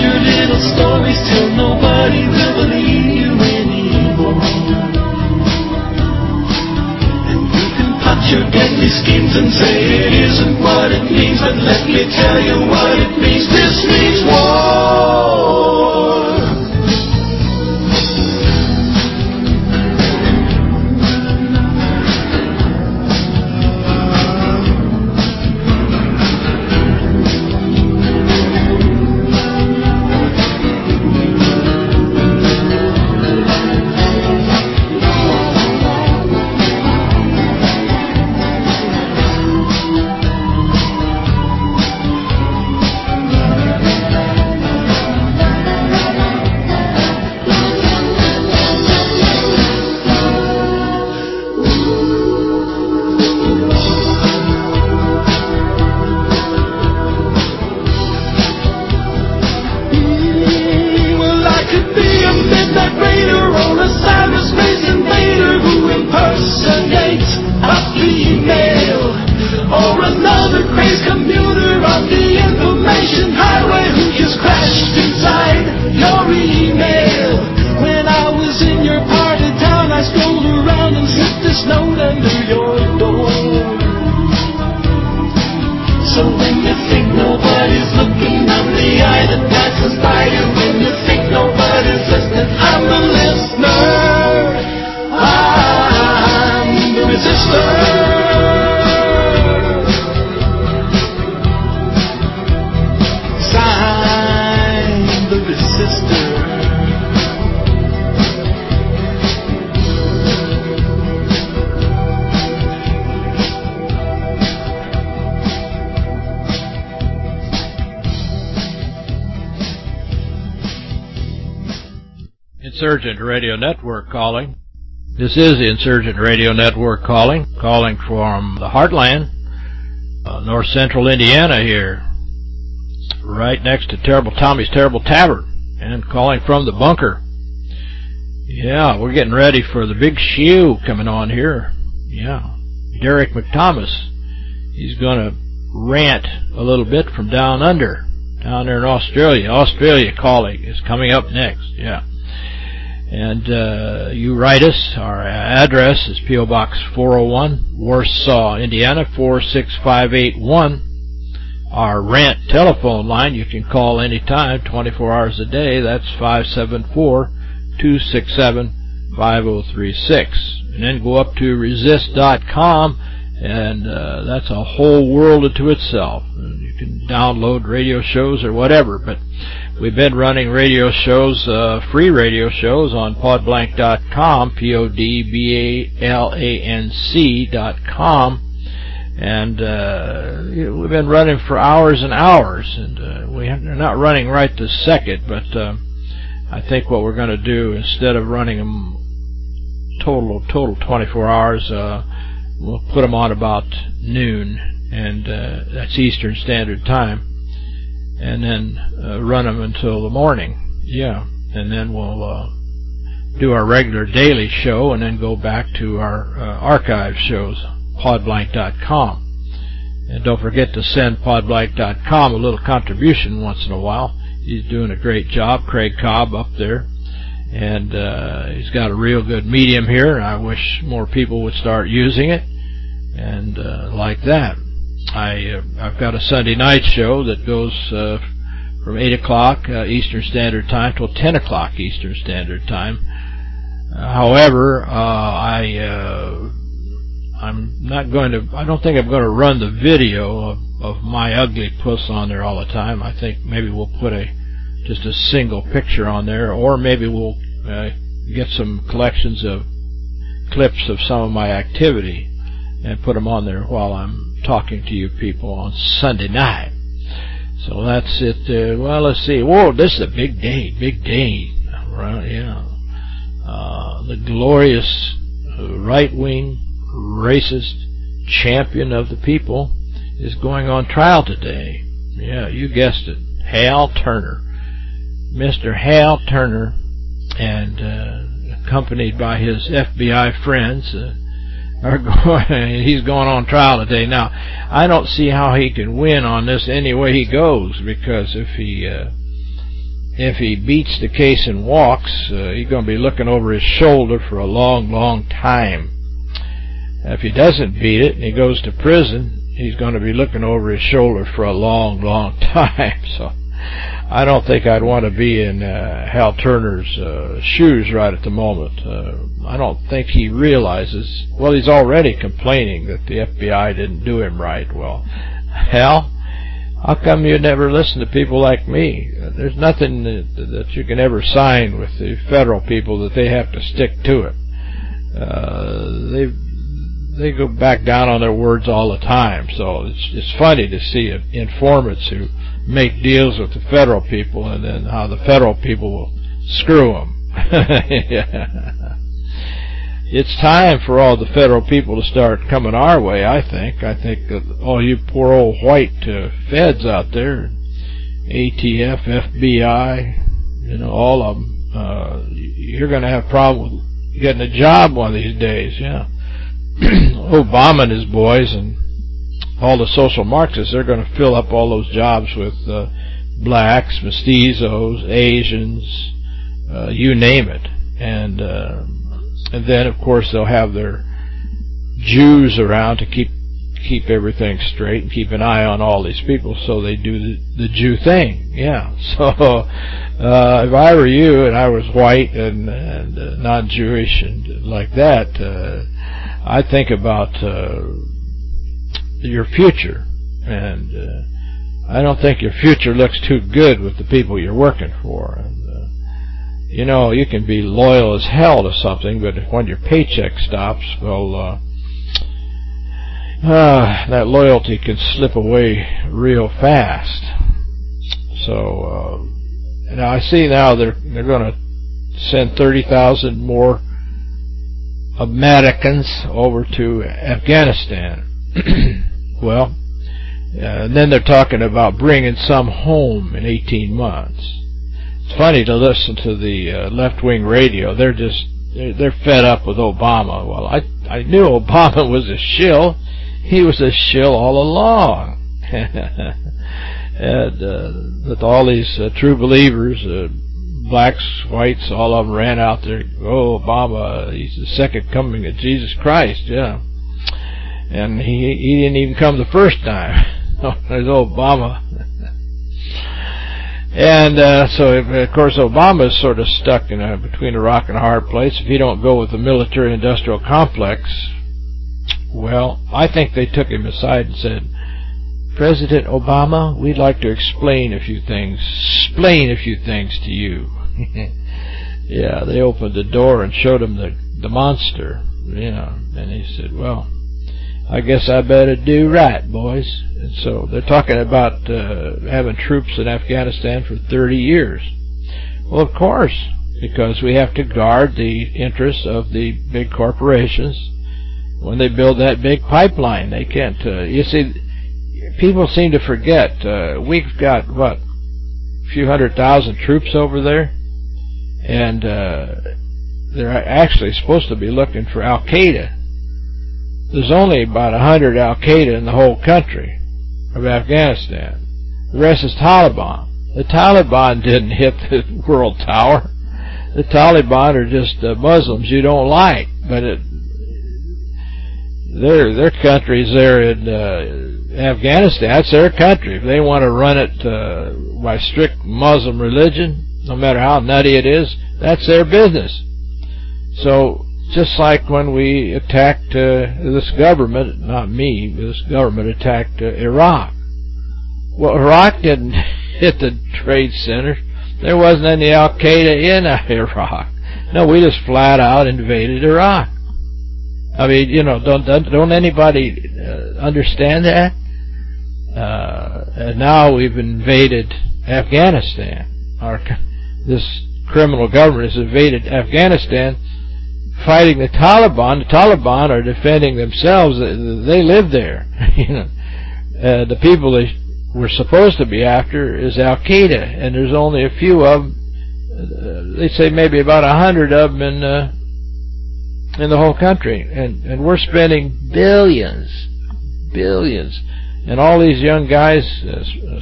your little stories till nobody will believe you anymore. And you can punch your deadly schemes and say it isn't what it means, but let me tell you what This is the Insurgent Radio Network calling, calling from the heartland, uh, north central Indiana here, right next to Terrible Tommy's Terrible Tavern, and calling from the bunker. Yeah, we're getting ready for the big shoe coming on here. Yeah, Derek McThomas. He's going to rant a little bit from down under, down there in Australia. Australia calling is coming up next. Yeah. And uh, you write us. Our address is P.O. Box 401, Warsaw, Indiana 46581. Our rant telephone line, you can call anytime, 24 hours a day. That's 574-267-5036. And then go up to resist.com, and uh, that's a whole world unto itself. You can download radio shows or whatever, but We've been running radio shows, uh, free radio shows on podblanc.com, P-O-D-B-A-L-A-N-C dot com. And uh, we've been running for hours and hours, and uh, we're not running right this second, but uh, I think what we're going to do, instead of running them total total 24 hours, uh, we'll put them on about noon, and uh, that's Eastern Standard Time, and then uh, run them until the morning. Yeah, and then we'll uh, do our regular daily show, and then go back to our uh, archive shows, podblanc.com. And don't forget to send podblanc.com a little contribution once in a while. He's doing a great job, Craig Cobb up there. And uh, he's got a real good medium here, I wish more people would start using it. And uh, like that. I, uh, I've got a Sunday night show that goes uh, from 8 o'clock uh, Eastern Standard Time till 10 o'clock Eastern Standard Time. Uh, however, uh, I uh, I'm not going to, I don't think I'm going to run the video of, of my ugly puss on there all the time. I think maybe we'll put a, just a single picture on there, or maybe we'll uh, get some collections of clips of some of my activity and put them on there while I'm talking to you people on Sunday night. So that's it. Uh, well, let's see. Whoa, this is a big day, big day. Right, yeah. Uh, the glorious right-wing racist champion of the people is going on trial today. Yeah, you guessed it. Hal Turner. Mr. Hal Turner and uh, accompanied by his FBI friends uh, are going he's going on trial today. Now, I don't see how he can win on this any way he goes because if he uh, if he beats the case and walks, uh, he's going to be looking over his shoulder for a long, long time. If he doesn't beat it and he goes to prison, he's going to be looking over his shoulder for a long, long time. So I don't think I'd want to be in uh, Hal Turner's uh, shoes right at the moment. Uh, I don't think he realizes, well, he's already complaining that the FBI didn't do him right. Well, Hal, how come you never listen to people like me? There's nothing that, that you can ever sign with the federal people that they have to stick to it. Uh, they've they go back down on their words all the time. So it's it's funny to see informants who make deals with the federal people and then how the federal people will screw them. It's time for all the federal people to start coming our way, I think. I think all you poor old white uh, feds out there, ATF, FBI, you know, all of them, uh, you're going to have problems getting a job one of these days, yeah. Obama and his boys and all the social Marxists, they're going to fill up all those jobs with uh, blacks, mestizos, Asians, uh, you name it. And uh, and then, of course, they'll have their Jews around to keep keep everything straight and keep an eye on all these people so they do the, the Jew thing. Yeah. So uh, if I were you and I was white and, and uh, non-Jewish and like that, uh, I'd think about uh, your future, and uh, I don't think your future looks too good with the people you're working for. And, uh, you know, you can be loyal as hell to something, but when your paycheck stops, well, uh, uh, that loyalty can slip away real fast. So, uh, now I see now they're they're going to send 30,000 more Americans over to Afghanistan. well, uh, and then they're talking about bringing some home in 18 months. It's funny to listen to the uh, left-wing radio. They're just they're, they're fed up with Obama. Well, I I knew Obama was a shill. He was a shill all along. and uh, that all these uh, true believers uh, blacks, whites, all of them ran out there. Oh, Obama, he's the second coming of Jesus Christ, yeah. And he he didn't even come the first time. Oh, there's Obama. and uh, so, of course, Obama is sort of stuck in a, between a rock and a hard place. If he don't go with the military-industrial complex, well, I think they took him aside and said, President Obama, we'd like to explain a few things, explain a few things to you. yeah, they opened the door and showed him the the monster. Yeah, and he said, "Well, I guess I better do right, boys." And so they're talking about uh, having troops in Afghanistan for 30 years. Well, of course, because we have to guard the interests of the big corporations when they build that big pipeline. They can't, uh, you see, people seem to forget, uh, we've got, what, a few hundred thousand troops over there, and uh, they're actually supposed to be looking for Al-Qaeda. There's only about a hundred Al-Qaeda in the whole country of Afghanistan. The rest is Taliban. The Taliban didn't hit the World Tower. The Taliban are just uh, Muslims you don't like, but it, their their country's there in uh, Afghanistan. That's their country. If they want to run it uh, by strict Muslim religion, no matter how nutty it is, that's their business. So just like when we attacked uh, this government, not me, this government attacked uh, Iraq. Well, Iraq didn't hit the trade center. There wasn't any Al-Qaeda in Iraq. No, we just flat out invaded Iraq. I mean, you know, don't don't anybody uh, understand that? Uh, and now we've invaded Afghanistan. Our this criminal government has invaded Afghanistan, fighting the Taliban. The Taliban are defending themselves. They live there. you know, uh, the people they were supposed to be after is Al Qaeda, and there's only a few of them. Uh, they say maybe about a hundred of them in uh, in the whole country, and and we're spending billions, billions, and all these young guys,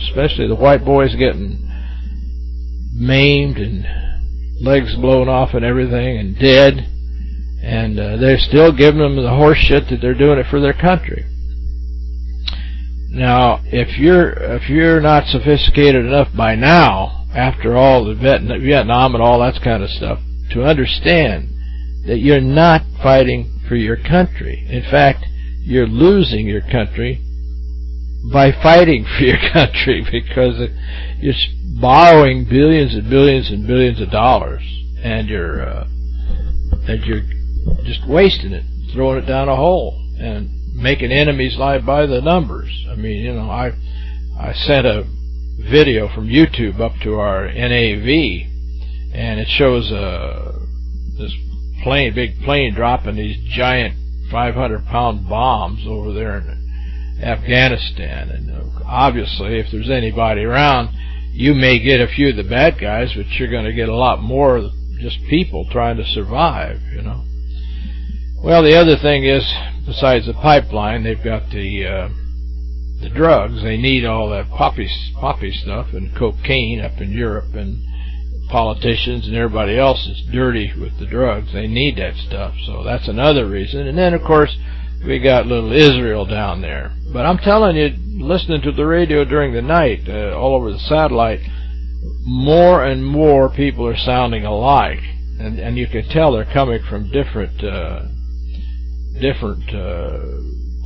especially the white boys, getting maimed and legs blown off and everything, and dead, and uh, they're still giving them the horse shit that they're doing it for their country. Now, if you're if you're not sophisticated enough by now, after all the Vietnam and all that kind of stuff, to understand that you're not fighting for your country. In fact, you're losing your country by fighting for your country because you're borrowing billions and billions and billions of dollars and you're uh, and you're just wasting it, throwing it down a hole and making enemies lie by the numbers. I mean, you know, I I sent a video from YouTube up to our NAV, and it shows uh, this plane, big plane dropping these giant 500-pound bombs over there in Afghanistan. And uh, obviously, if there's anybody around, you may get a few of the bad guys, but you're going to get a lot more just people trying to survive, you know. Well, the other thing is, besides the pipeline, they've got the uh, the drugs. They need all that poppy poppy stuff and cocaine up in Europe, and politicians and everybody else is dirty with the drugs. They need that stuff, so that's another reason. And then, of course, we got little Israel down there. But I'm telling you, listening to the radio during the night, uh, all over the satellite, more and more people are sounding alike, and and you can tell they're coming from different. Uh, different uh,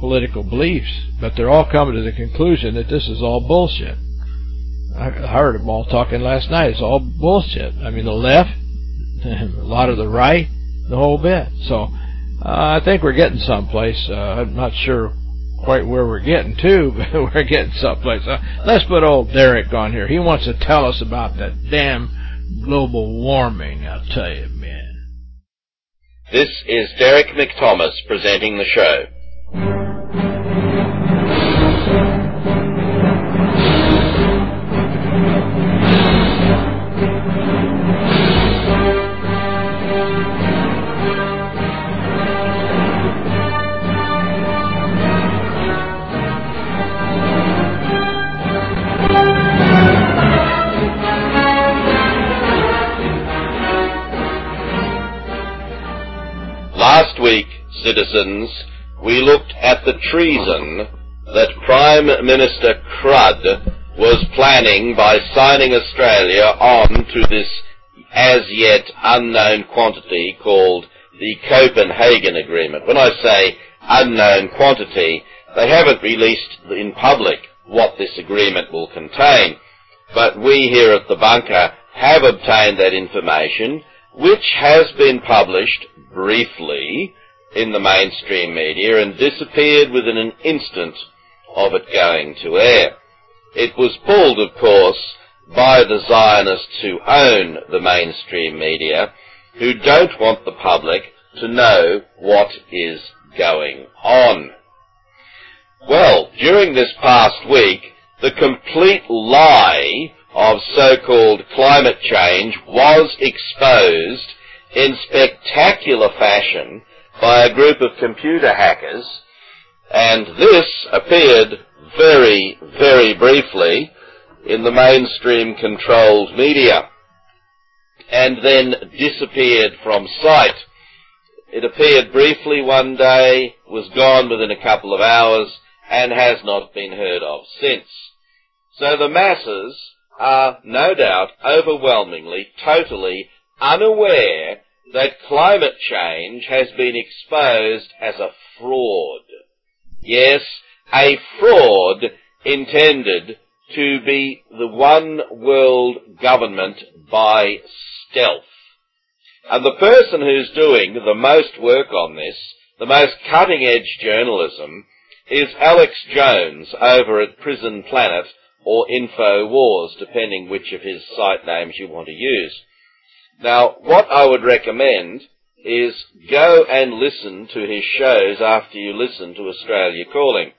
political beliefs, but they're all coming to the conclusion that this is all bullshit. I heard them all talking last night. It's all bullshit. I mean, the left, a lot of the right, the whole bit. So uh, I think we're getting someplace. Uh, I'm not sure quite where we're getting to, but we're getting someplace. Uh, let's put old Derek on here. He wants to tell us about that damn global warming, I'll tell you, man. This is Derek McThomas presenting the show. Citizens, we looked at the treason that Prime Minister Crud was planning by signing Australia on to this as yet unknown quantity called the Copenhagen Agreement. When I say unknown quantity, they haven't released in public what this agreement will contain. But we here at the bunker have obtained that information, which has been published briefly in the mainstream media and disappeared within an instant of it going to air. It was pulled, of course, by the Zionists who own the mainstream media, who don't want the public to know what is going on? Well, during this past week, the complete lie of so-called climate change was exposed in spectacular fashion by a group of computer hackers, and this appeared very, very briefly in the mainstream controlled media, and then disappeared from sight. It appeared briefly one day, was gone within a couple of hours, and has not been heard of since. So the masses are no doubt overwhelmingly, totally unaware that climate change has been exposed as a fraud. Yes, a fraud intended to be the one world government by stealth. And the person who's doing the most work on this, the most cutting edge journalism, is Alex Jones over at Prison Planet or InfoWars, depending which of his site names you want to use. Now, what I would recommend is go and listen to his shows after you listen to Australia Calling.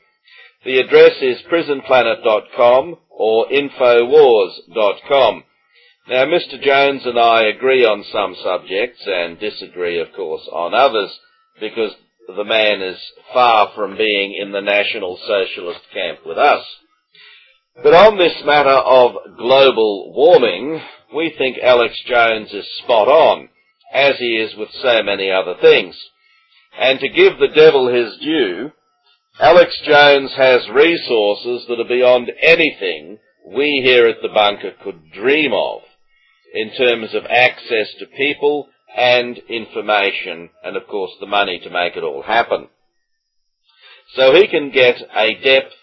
The address is prisonplanet.com or infowars.com. Now, Mr. Jones and I agree on some subjects and disagree, of course, on others because the man is far from being in the National Socialist camp with us. But on this matter of global warming, we think Alex Jones is spot on, as he is with so many other things. And to give the devil his due, Alex Jones has resources that are beyond anything we here at the bunker could dream of in terms of access to people and information and of course the money to make it all happen. So he can get a depth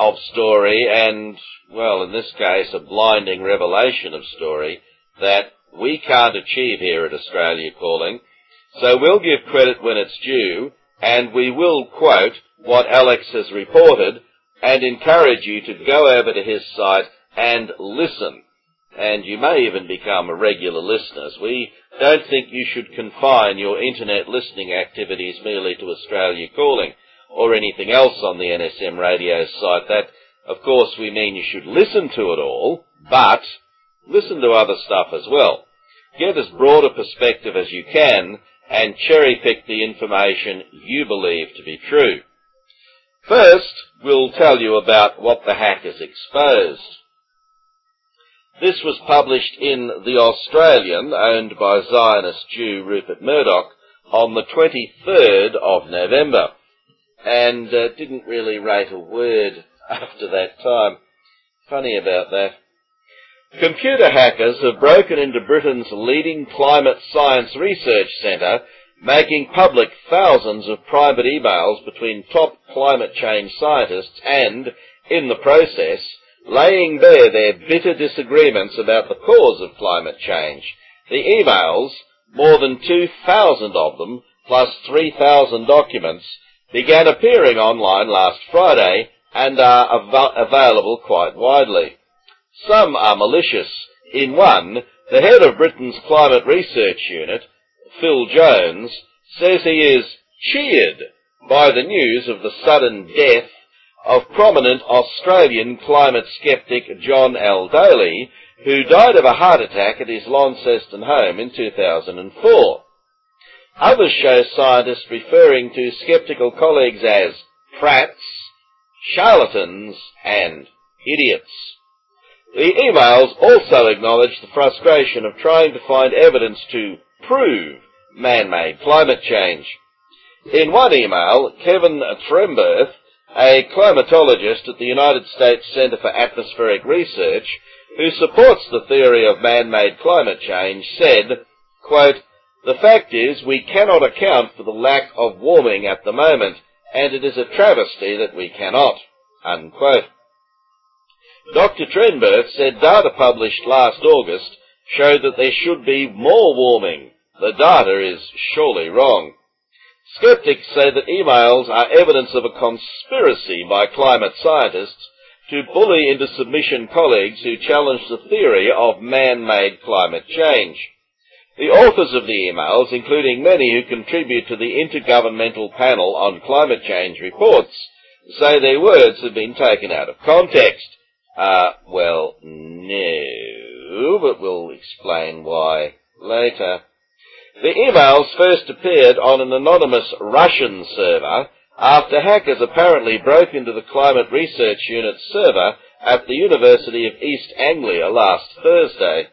of story and, well, in this case, a blinding revelation of story that we can't achieve here at Australia Calling. So we'll give credit when it's due and we will quote what Alex has reported and encourage you to go over to his site and listen. And you may even become a regular listener. We don't think you should confine your internet listening activities merely to Australia Calling or anything else on the NSM radio site. That, of course, we mean you should listen to it all, but listen to other stuff as well. Get as broad a perspective as you can and cherry pick the information you believe to be true. First, we'll tell you about what the hackers exposed. This was published in The Australian, owned by Zionist Jew Rupert Murdoch, on the 23rd of November, and uh, didn't really rate a word after that time. Funny about that. Computer hackers have broken into Britain's leading climate science research centre making public thousands of private emails between top climate change scientists and, in the process, laying bare their bitter disagreements about the cause of climate change. The emails, more than 2,000 of them, plus 3,000 documents, began appearing online last Friday and are av- available quite widely. Some are malicious. In one, the head of Britain's Climate Research Unit Phil Jones, says he is cheered by the news of the sudden death of prominent Australian climate skeptic John L. Daly, who died of a heart attack at his Launceston home in 2004. Others show scientists referring to skeptical colleagues as prats, charlatans, and idiots. The emails also acknowledge the frustration of trying to find evidence to prove man-made climate change. In one email, Kevin Trenberth, a climatologist at the United States Center for Atmospheric Research, who supports the theory of man-made climate change, said, quote, The fact is we cannot account for the lack of warming at the moment, and it is a travesty that we cannot. Unquote. Dr. Trenberth said data published last August showed that there should be more warming, the data is surely wrong. Skeptics say that emails are evidence of a conspiracy by climate scientists to bully into submission colleagues who challenge the theory of man-made climate change. The authors of the emails, including many who contribute to the Intergovernmental Panel on Climate Change reports, say their words have been taken out of context. Uh, well, no, but we'll explain why later. The emails first appeared on an anonymous Russian server after hackers apparently broke into the Climate Research Unit's server at the University of East Anglia last Thursday.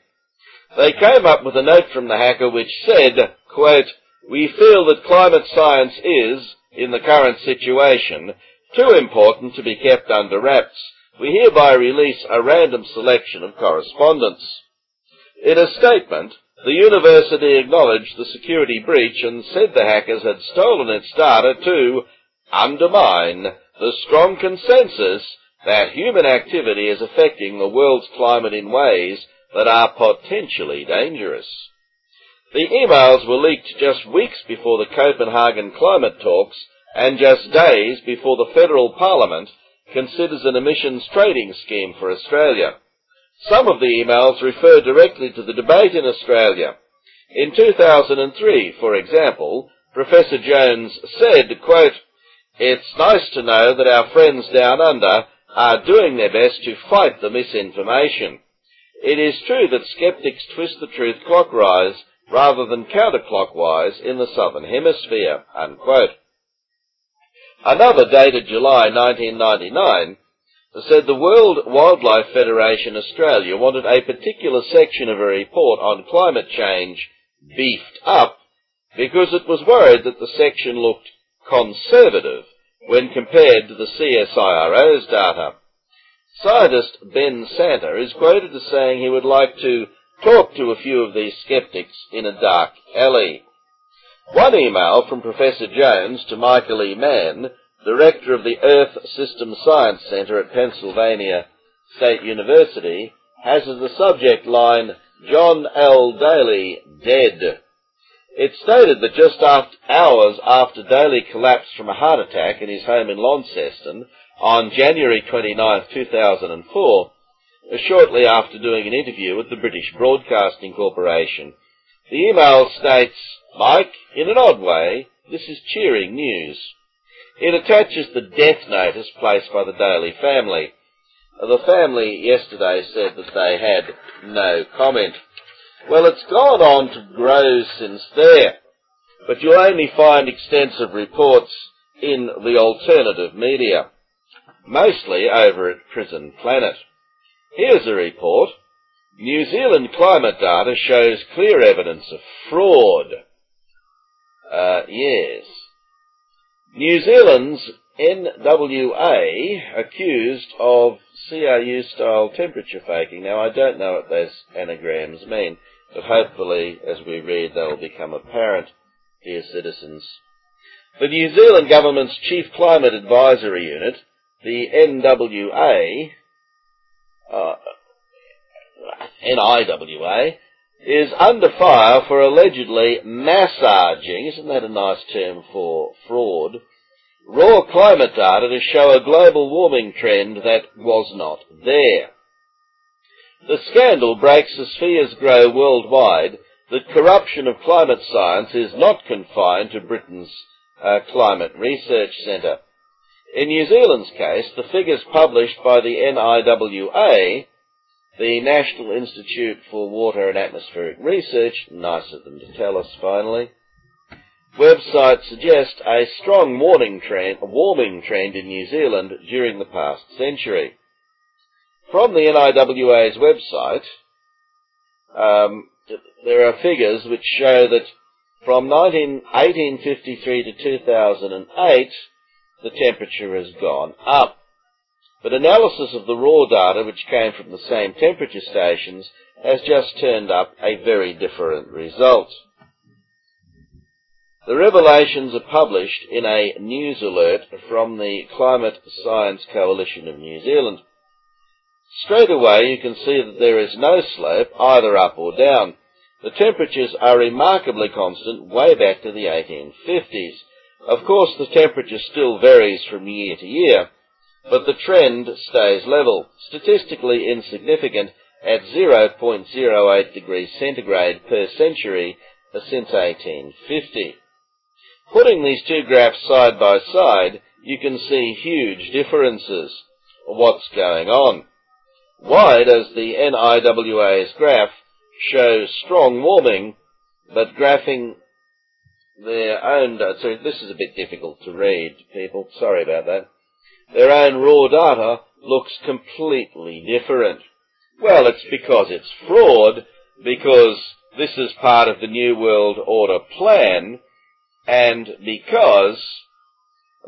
They came up with a note from the hacker which said, quote, We feel that climate science is, in the current situation, too important to be kept under wraps. We hereby release a random selection of correspondence. In a statement, the university acknowledged the security breach and said the hackers had stolen its data to undermine the strong consensus that human activity is affecting the world's climate in ways that are potentially dangerous. The emails were leaked just weeks before the Copenhagen climate talks and just days before the federal parliament considers an emissions trading scheme for Australia. Some of the emails refer directly to the debate in Australia. In 2003, for example, Professor Jones said, quote, It's nice to know that our friends down under are doing their best to fight the misinformation. It is true that skeptics twist the truth clockwise rather than counterclockwise in the southern hemisphere. Unquote. Another dated July 1999 said the World Wildlife Federation Australia wanted a particular section of a report on climate change beefed up because it was worried that the section looked conservative when compared to the CSIRO's data. Scientist Ben Santer is quoted as saying he would like to talk to a few of these skeptics in a dark alley. One email from Professor Jones to Michael E. Mann, director of the Earth System Science Center at Pennsylvania State University, has as the subject line, John L. Daly dead. It stated that just after, hours after Daly collapsed from a heart attack in his home in Launceston, on January 29, 2004, uh, shortly after doing an interview with the British Broadcasting Corporation. The email states, Mike, in an odd way, this is cheering news. It attaches the death notice placed by the Daly family. The family yesterday said that they had no comment. Well, it's gone on to grow since there, but you'll only find extensive reports in the alternative media mostly over at Prison Planet. Here's a report. New Zealand climate data shows clear evidence of fraud. Uh, yes. New Zealand's NWA accused of CRU-style temperature faking. Now, I don't know what those anagrams mean, but hopefully, as we read, they'll become apparent, dear citizens. The New Zealand government's Chief Climate Advisory Unit the NWA, uh, NIWA, is under fire for allegedly massaging, isn't that a nice term for fraud, raw climate data to show a global warming trend that was not there. The scandal breaks as fears grow worldwide that corruption of climate science is not confined to Britain's uh, Climate Research Centre. In New Zealand's case, the figures published by the NIWA, the National Institute for Water and Atmospheric Research, nice of them to tell us finally, website suggest a strong warming trend, warming trend in New Zealand during the past century. From the NIWA's website, um, there are figures which show that from 19, 1853 to 2008, the temperature has gone up. But analysis of the raw data, which came from the same temperature stations, has just turned up a very different result. The revelations are published in a news alert from the Climate Science Coalition of New Zealand. Straight away you can see that there is no slope either up or down. The temperatures are remarkably constant way back to the 1850s. Of course, the temperature still varies from year to year, but the trend stays level, statistically insignificant, at 0.08 degrees centigrade per century since 1850. Putting these two graphs side by side, you can see huge differences what's going on. Why does the NIWA's graph show strong warming, but graphing their own, uh, so this is a bit difficult to read, people, sorry about that. Their own raw data looks completely different. Well, it's because it's fraud, because this is part of the New World Order plan, and because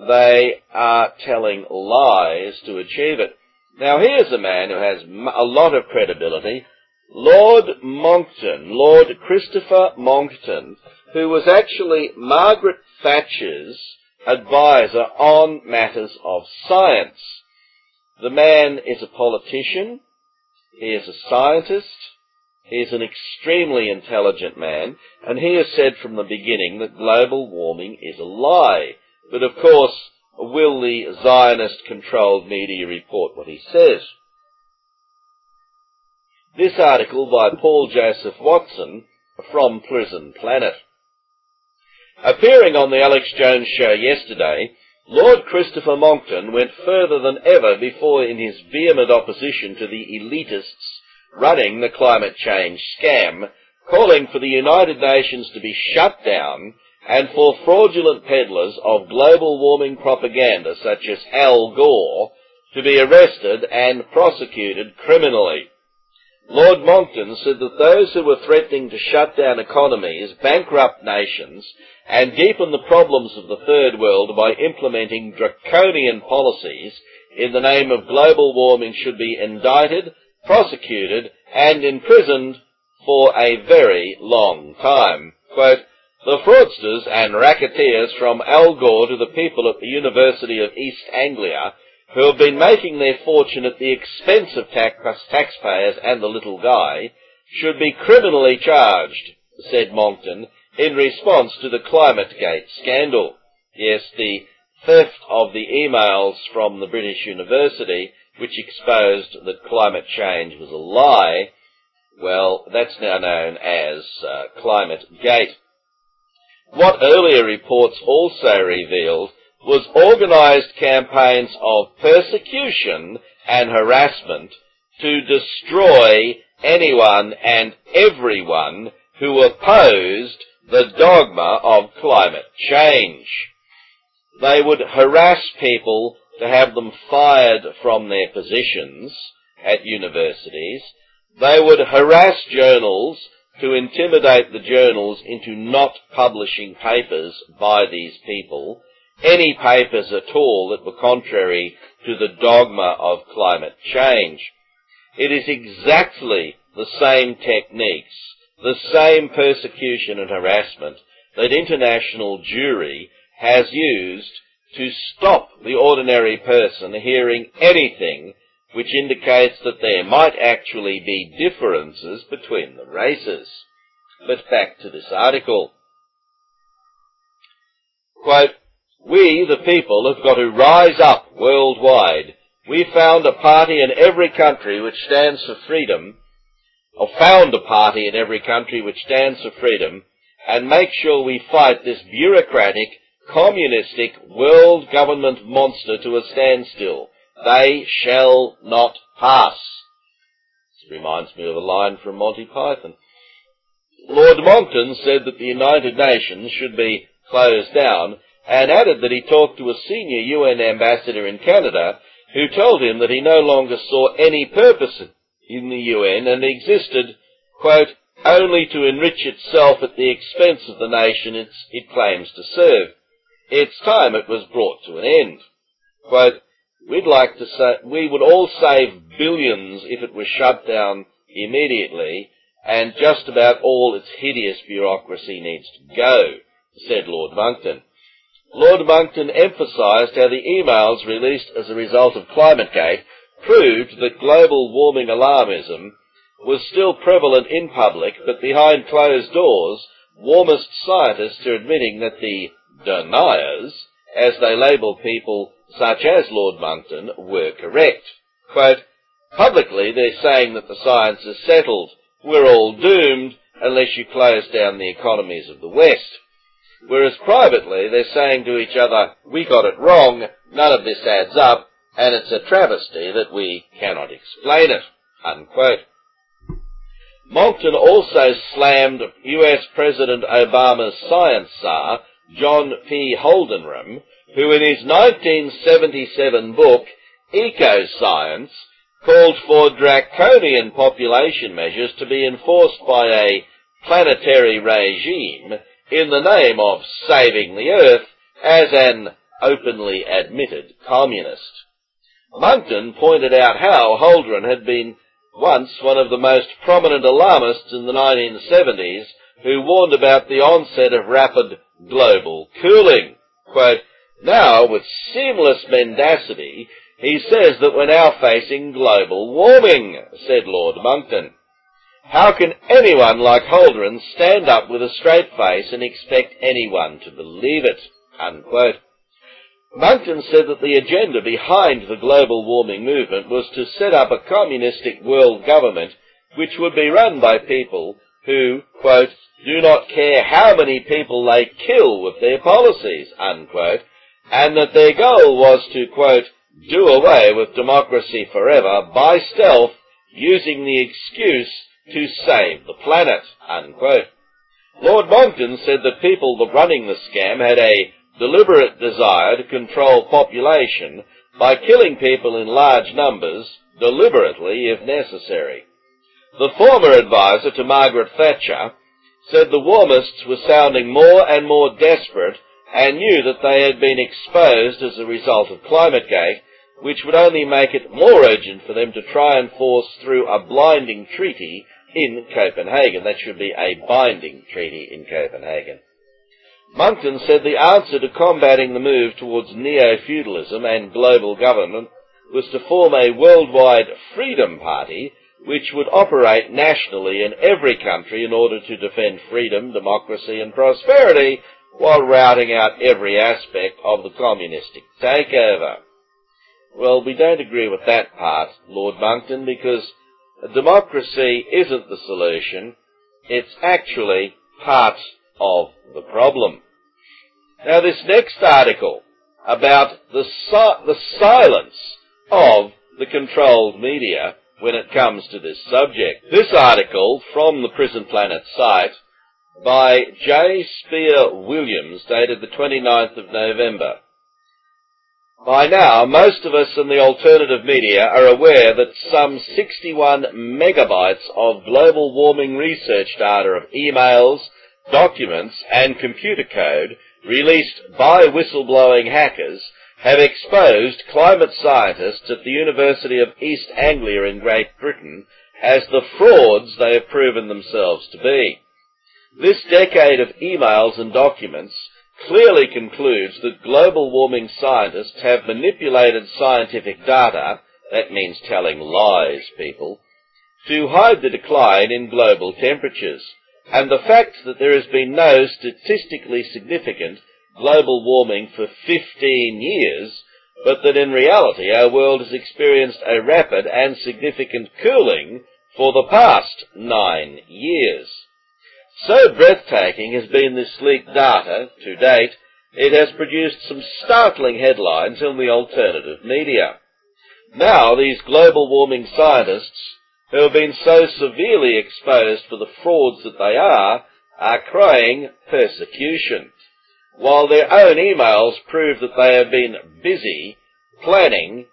they are telling lies to achieve it. Now here's a man who has a lot of credibility, Lord Monckton, Lord Christopher Monckton, who was actually Margaret Thatcher's advisor on matters of science. The man is a politician, he is a scientist, he is an extremely intelligent man, and he has said from the beginning that global warming is a lie. But of course, will the Zionist-controlled media report what he says? This article by Paul Joseph Watson from Prison Planet. Appearing on the Alex Jones show yesterday, Lord Christopher Monckton went further than ever before in his vehement opposition to the elitists running the climate change scam, calling for the United Nations to be shut down and for fraudulent peddlers of global warming propaganda such as Al Gore to be arrested and prosecuted criminally. Lord Monckton said that those who were threatening to shut down economies, bankrupt nations, and deepen the problems of the third world by implementing draconian policies in the name of global warming should be indicted, prosecuted, and imprisoned for a very long time. Quote, the fraudsters and racketeers from Al Gore to the people at the University of East Anglia who have been making their fortune at the expense of taxpayers and the little guy should be criminally charged, said Monckton, in response to the ClimateGate scandal. Yes, the theft of the emails from the British University, which exposed that climate change was a lie, well, that's now known as uh, ClimateGate. What earlier reports also revealed was organised campaigns of persecution and harassment to destroy anyone and everyone who opposed the dogma of climate change. They would harass people to have them fired from their positions at universities. They would harass journals to intimidate the journals into not publishing papers by these people, any papers at all that were contrary to the dogma of climate change. It is exactly the same techniques the same persecution and harassment that international Jewry has used to stop the ordinary person hearing anything which indicates that there might actually be differences between the races. But back to this article. Quote, we, the people, have got to rise up worldwide. We found a party in every country which stands for freedom or found a party in every country which stands for freedom and make sure we fight this bureaucratic, communistic, world government monster to a standstill. They shall not pass. This reminds me of a line from Monty Python. Lord Monckton said that the United Nations should be closed down and added that he talked to a senior UN ambassador in Canada who told him that he no longer saw any purpose in the UN and existed, quote, only to enrich itself at the expense of the nation it claims to serve. It's time it was brought to an end. Quote, we'd like to say, we would all save billions if it was shut down immediately, and just about all its hideous bureaucracy needs to go, said Lord Monckton. Lord Monckton emphasised how the emails released as a result of ClimateGate proved that global warming alarmism was still prevalent in public, but behind closed doors, warmist scientists are admitting that the deniers, as they label people such as Lord Monckton, were correct. Quote, Publicly, they're saying that the science is settled. We're all doomed unless you close down the economies of the West. Whereas privately, they're saying to each other, we got it wrong, none of this adds up, and it's a travesty that we cannot explain it. Unquote. Monckton also slammed US President Obama's science czar, John P. Holdrenam, who in his 1977 book, Eco Science, called for draconian population measures to be enforced by a planetary regime in the name of saving the Earth as an openly admitted communist. Monckton pointed out how Holdren had been once one of the most prominent alarmists in the 1970s who warned about the onset of rapid global cooling. Quote, now, with seamless mendacity, he says that we're now facing global warming, said Lord Monckton. How can anyone like Holdren stand up with a straight face and expect anyone to believe it? Unquote. Monckton said that the agenda behind the global warming movement was to set up a communistic world government which would be run by people who, quote, do not care how many people they kill with their policies, unquote, and that their goal was to, quote, do away with democracy forever by stealth using the excuse to save the planet, unquote. Lord Monckton said that people running the scam had a deliberate desire to control population by killing people in large numbers, deliberately if necessary. The former advisor to Margaret Thatcher said the warmists were sounding more and more desperate and knew that they had been exposed as a result of ClimateGate which would only make it more urgent for them to try and force through a blinding treaty in Copenhagen. That should be a binding treaty in Copenhagen. Monckton said the answer to combating the move towards neo-feudalism and global government was to form a worldwide freedom party which would operate nationally in every country in order to defend freedom, democracy and prosperity while routing out every aspect of the communistic takeover. Well, we don't agree with that part, Lord Monckton, because democracy isn't the solution. It's actually part of the problem. Now, this next article about the, si- the silence of the controlled media when it comes to this subject. This article from the Prison Planet site by J. Spear Williams, dated the 29th of November, by now, most of us in the alternative media are aware that some 61 megabytes of global warming research data of emails, documents, and computer code released by whistleblowing hackers have exposed climate scientists at the University of East Anglia in Great Britain as the frauds they have proven themselves to be. This decade of emails and documents clearly concludes that global warming scientists have manipulated scientific data, that means telling lies, people, to hide the decline in global temperatures. And the fact that there has been no statistically significant global warming for 15 years, but that in reality our world has experienced a rapid and significant cooling for the past nine years. So breathtaking has been this sleek data to date, it has produced some startling headlines in the alternative media. Now, these global warming scientists, who have been so severely exposed for the frauds that they are, are crying persecution, while their own emails prove that they have been busy planning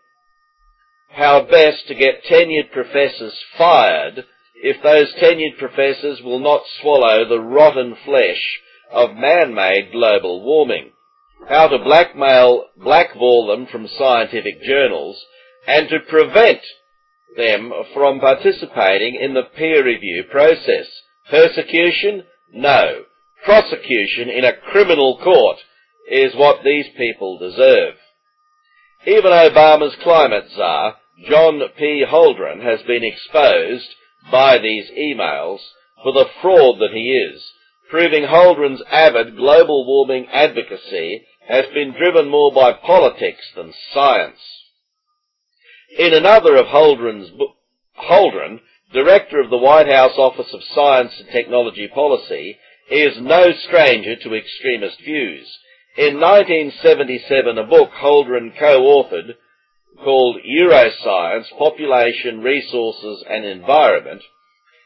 how best to get tenured professors fired if those tenured professors will not swallow the rotten flesh of man-made global warming, how to blackmail, blackball them from scientific journals, and to prevent them from participating in the peer review process. Persecution? No. Prosecution in a criminal court is what these people deserve. Even Obama's climate czar, John P. Holdren, has been exposed by these emails for the fraud that he is, proving Holdren's avid global warming advocacy has been driven more by politics than science. In another of Holdren's book, Holdren, director of the White House Office of Science and Technology Policy, is no stranger to extremist views. In 1977, a book Holdren co-authored called Ecoscience, Population, Resources and Environment,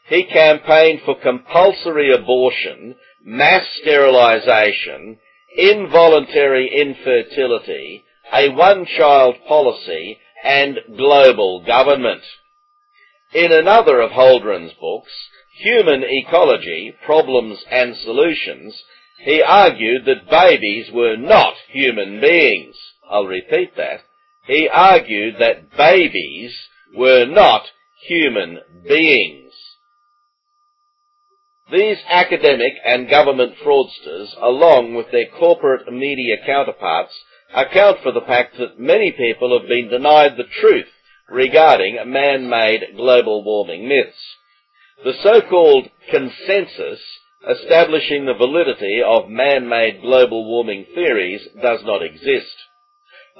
he campaigned for compulsory abortion, mass sterilization, involuntary infertility, a one-child policy, and global government. In another of Holdren's books, Human Ecology, Problems and Solutions, he argued that babies were not human beings. I'll repeat that. He argued that babies were not human beings. These academic and government fraudsters, along with their corporate media counterparts, account for the fact that many people have been denied the truth regarding man-made global warming myths. The so-called consensus establishing the validity of man-made global warming theories does not exist.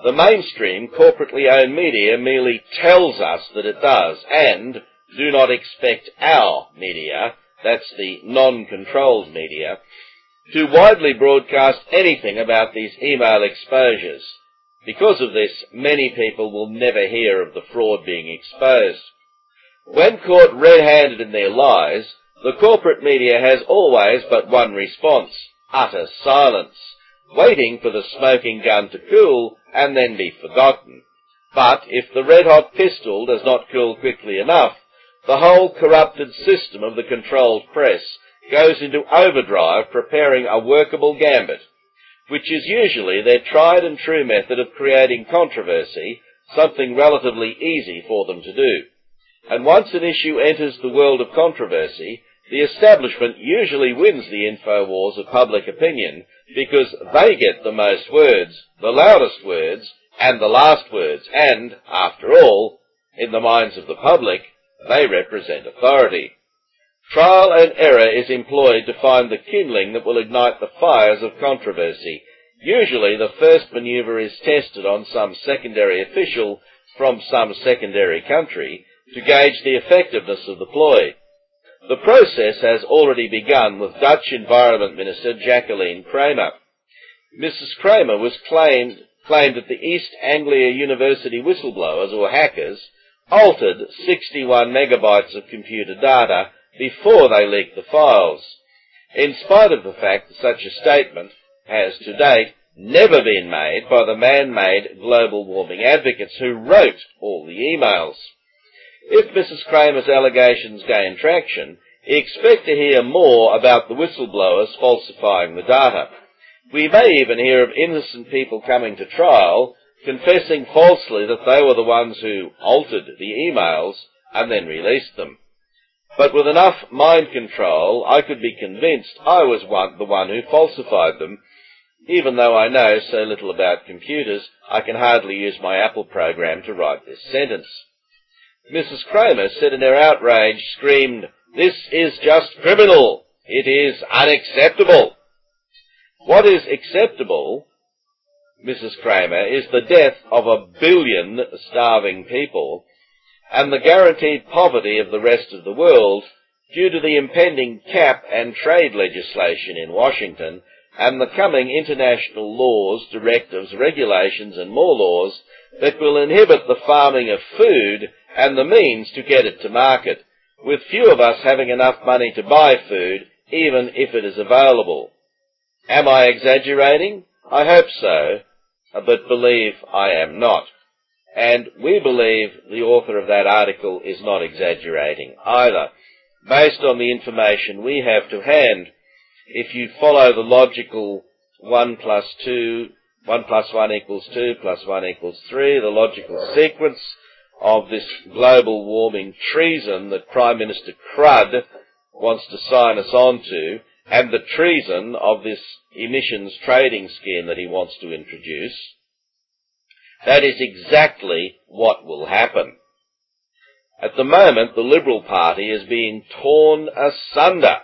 The mainstream corporately owned media merely tells us that it does, and do not expect our media, that's the non-controlled media, to widely broadcast anything about these email exposures. Because of this, many people will never hear of the fraud being exposed. When caught red-handed in their lies, the corporate media has always but one response, utter silence, waiting for the smoking gun to cool and then be forgotten. But if the red-hot pistol does not cool quickly enough, the whole corrupted system of the controlled press goes into overdrive preparing a workable gambit, which is usually their tried and true method of creating controversy, something relatively easy for them to do. And once an issue enters the world of controversy, the establishment usually wins the info wars of public opinion because they get the most words, the loudest words, and the last words, and, after all, in the minds of the public, they represent authority. Trial and error is employed to find the kindling that will ignite the fires of controversy. Usually the first maneuver is tested on some secondary official from some secondary country to gauge the effectiveness of the ploy. The process has already begun with Dutch Environment Minister Jacqueline Cramer. Mrs. Cramer was claimed, claimed that the East Anglia University whistleblowers or hackers altered 61 megabytes of computer data before they leaked the files, in spite of the fact that such a statement has to date never been made by the man-made global warming advocates who wrote all the emails. If Mrs. Cramer's allegations gain traction, expect to hear more about the whistleblowers falsifying the data. We may even hear of innocent people coming to trial confessing falsely that they were the ones who altered the emails and then released them. But with enough mind control, I could be convinced I was one, the one who falsified them. Even though I know so little about computers, I can hardly use my Apple program to write this sentence. Mrs. Cramer said in her outrage, screamed, This is just criminal! It is unacceptable! What is acceptable Mrs. Cramer, is the death of a billion starving people and the guaranteed poverty of the rest of the world due to the impending cap and trade legislation in Washington and the coming international laws, directives, regulations and more laws that will inhibit the farming of food and the means to get it to market, with few of us having enough money to buy food, even if it is available. Am I exaggerating? I hope so, but believe I am not. And we believe the author of that article is not exaggerating either. Based on the information we have to hand, if you follow the logical 1 plus 2, 1 plus 1 equals 2 plus 1 equals 3, the logical sequence of this global warming treason that Prime Minister Crud wants to sign us on to, and the treason of this emissions trading scheme that he wants to introduce, that is exactly what will happen. At the moment, the Liberal Party is being torn asunder.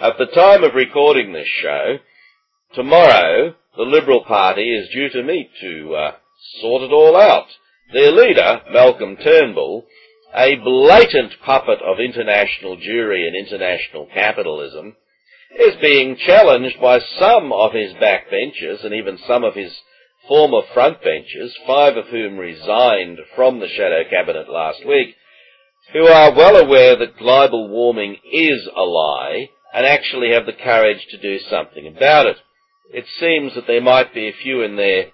At the time of recording this show, tomorrow, the Liberal Party is due to meet to uh, sort it all out. Their leader, Malcolm Turnbull, a blatant puppet of international Jewry and international capitalism, is being challenged by some of his backbenchers and even some of his former frontbenchers, five of whom resigned from the shadow cabinet last week, who are well aware that global warming is a lie and actually have the courage to do something about it. It seems that there might be a few in there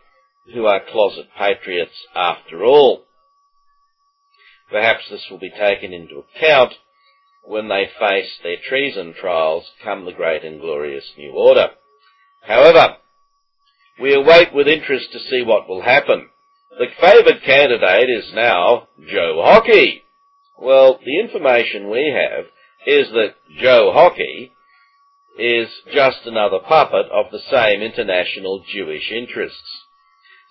who are closet patriots after all. Perhaps this will be taken into account when they face their treason trials come the great and glorious new order. However, we await with interest to see what will happen. The favoured candidate is now Joe Hockey. Well, the information we have is that Joe Hockey is just another puppet of the same international Jewish interests.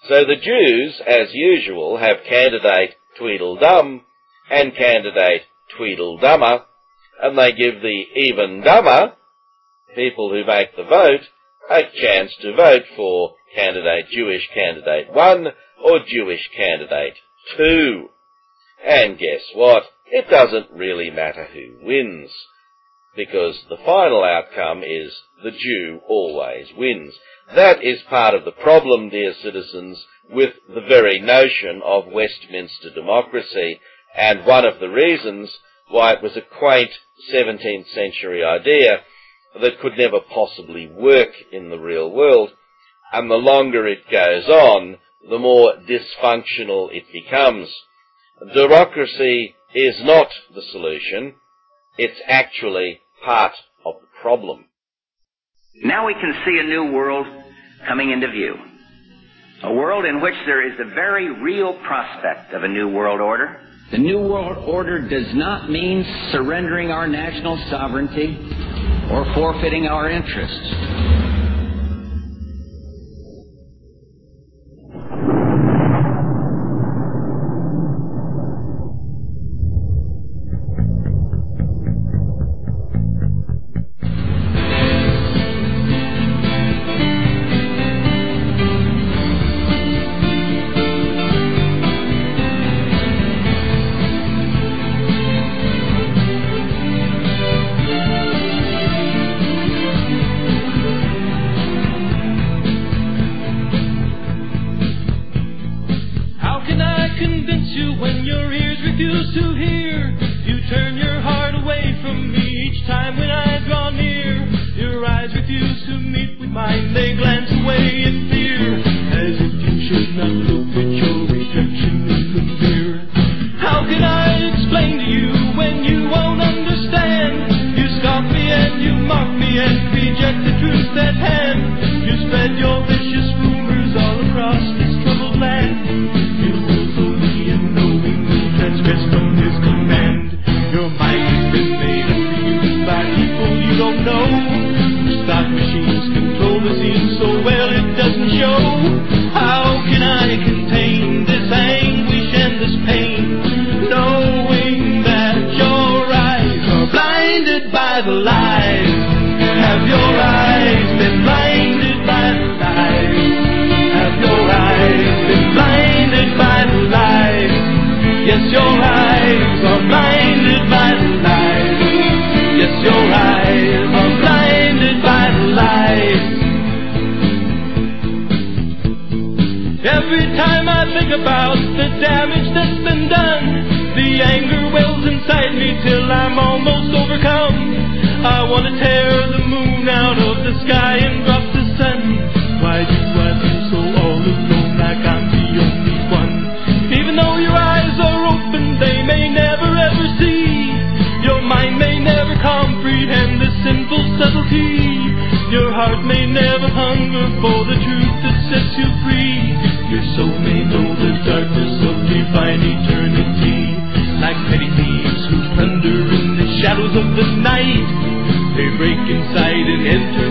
So the Jews, as usual, have candidate Tweedledum and candidate Tweedledummer, and they give the even dumber people who make the vote a chance to vote for candidate Jewish candidate 1 or Jewish candidate 2. And guess what? It doesn't really matter who wins, because the final outcome is the Jew always wins. That is part of the problem, dear citizens, with the very notion of Westminster democracy, and one of the reasons why it was a quaint 17th century idea that could never possibly work in the real world, and the longer it goes on, the more dysfunctional it becomes. Democracy is not the solution, it's actually part of the problem. Now we can see a new world coming into view. A world in which there is a very real prospect of a new world order. The New World Order does not mean surrendering our national sovereignty or forfeiting our interests. Have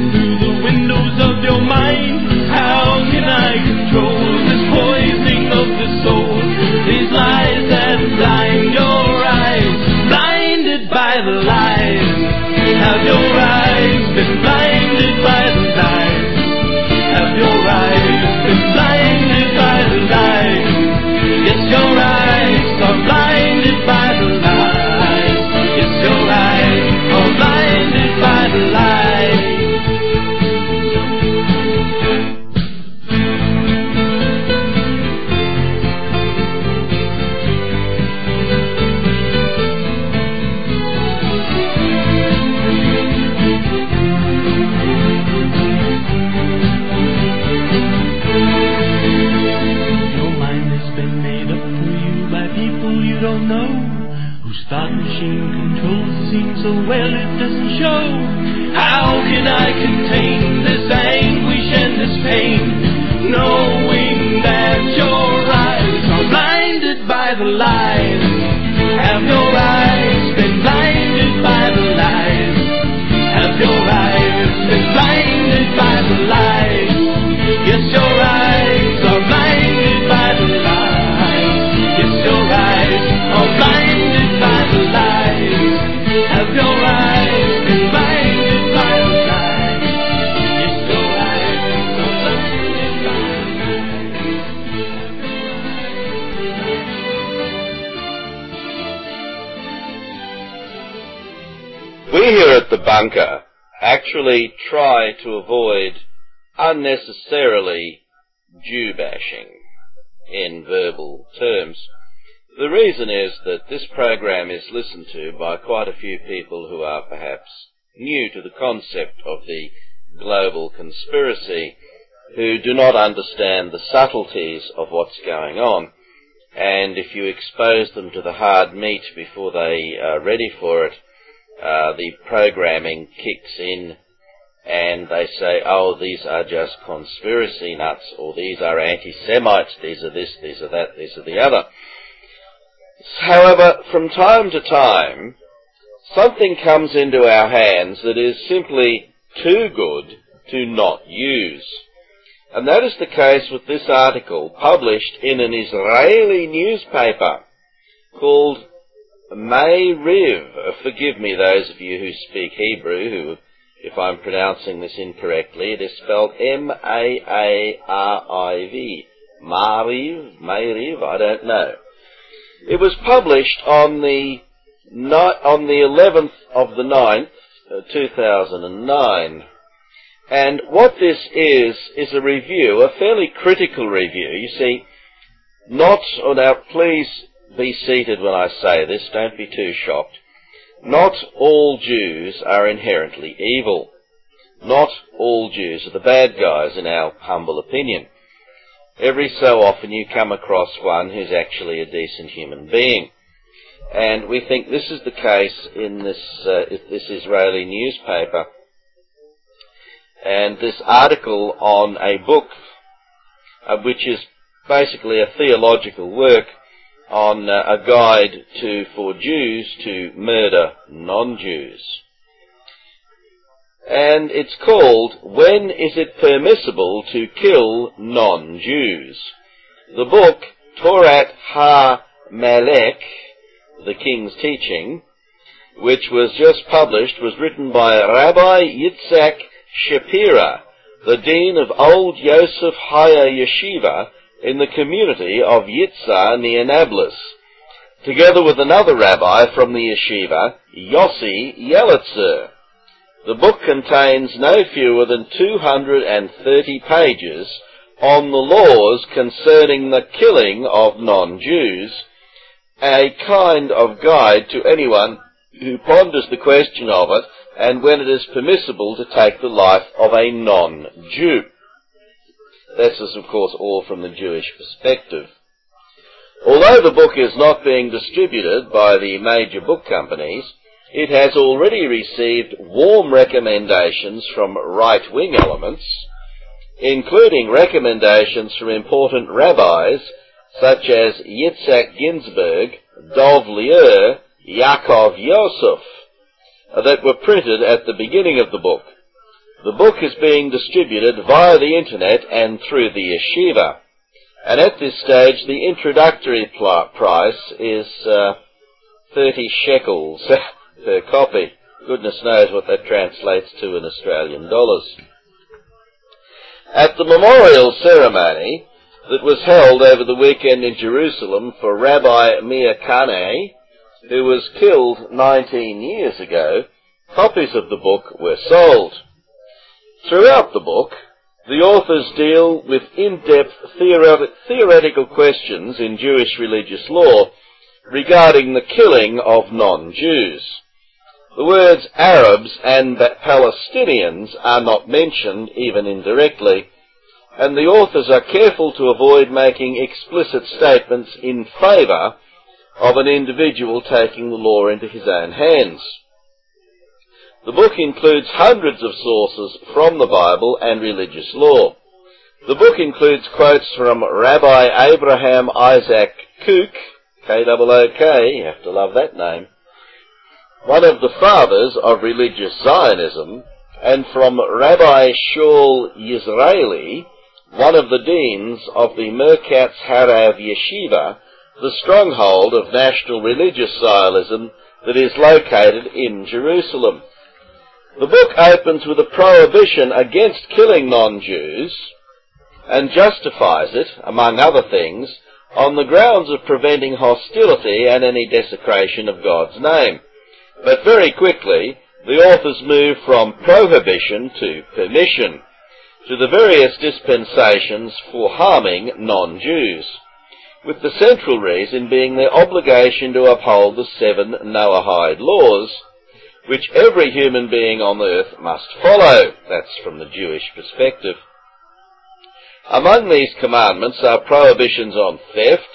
We here at the bunker actually try to avoid unnecessarily Jew bashing in verbal terms. The reason is that this program is listened to by quite a few people who are perhaps new to the concept of the global conspiracy, who do not understand the subtleties of what's going on. And if you expose them to the hard meat before they are ready for it, uh, the programming kicks in and they say, oh, these are just conspiracy nuts, or these are anti-Semites, these are this, these are that, these are the other. However, from time to time, something comes into our hands that is simply too good to not use. And that is the case with this article published in an Israeli newspaper called Mayriv. Forgive me those of you who speak Hebrew, who, if I'm pronouncing this incorrectly, it is spelled M-A-A-R-I-V. Mariv, Mayriv, I don't know. It was published on the on the 11th of the 9th, uh, 2009. And what this is, is a review, a fairly critical review. You see, not, oh now please be seated when I say this, don't be too shocked. Not all Jews are inherently evil. Not all Jews are the bad guys in our humble opinion. Every so often you come across one who's actually a decent human being. And we think this is the case in this, uh, this Israeli newspaper. And this article on a book, uh, which is basically a theological work on uh, a guide to, for Jews to murder non-Jews. And it's called, When is it permissible to kill non-Jews? The book, Torat HaMelech, the King's Teaching, which was just published, was written by Rabbi Yitzhak Shapira, the Dean of Od Yosef Hai Yeshiva in the community of Yitzhar near Nablus, together with another rabbi from the yeshiva, Yossi Yelitzer. The book contains no fewer than 230 pages on the laws concerning the killing of non-Jews, a kind of guide to anyone who ponders the question of it and when it is permissible to take the life of a non-Jew. This is, of course, all from the Jewish perspective. Although the book is not being distributed by the major book companies, it has already received warm recommendations from right-wing elements, including recommendations from important rabbis such as Yitzhak Ginsburg, Dov Lior, Yaakov Yosef, that were printed at the beginning of the book. The book is being distributed via the internet and through the yeshiva. And at this stage, the introductory price is uh, 30 shekels per copy. Goodness knows what that translates to in Australian dollars. At the memorial ceremony that was held over the weekend in Jerusalem for Rabbi Meir Kahane, who was killed 19 years ago, copies of the book were sold. Throughout the book, the authors deal with in-depth theoretic, theoretical questions in Jewish religious law regarding the killing of non-Jews. The words Arabs and Palestinians are not mentioned, even indirectly, and the authors are careful to avoid making explicit statements in favour of an individual taking the law into his own hands. The book includes hundreds of sources from the Bible and religious law. The book includes quotes from Rabbi Abraham Isaac Kook, K-O-O-K, you have to love that name, one of the fathers of religious Zionism, and from Rabbi Shaul Yisraeli, one of the deans of the Merkaz Harav Yeshiva, the stronghold of national religious Zionism that is located in Jerusalem. The book opens with a prohibition against killing non-Jews and justifies it, among other things, on the grounds of preventing hostility and any desecration of God's name. But very quickly, the authors move from prohibition to permission to the various dispensations for harming non-Jews, with the central reason being their obligation to uphold the seven Noahide laws, which every human being on the earth must follow. That's from the Jewish perspective. Among these commandments are prohibitions on theft,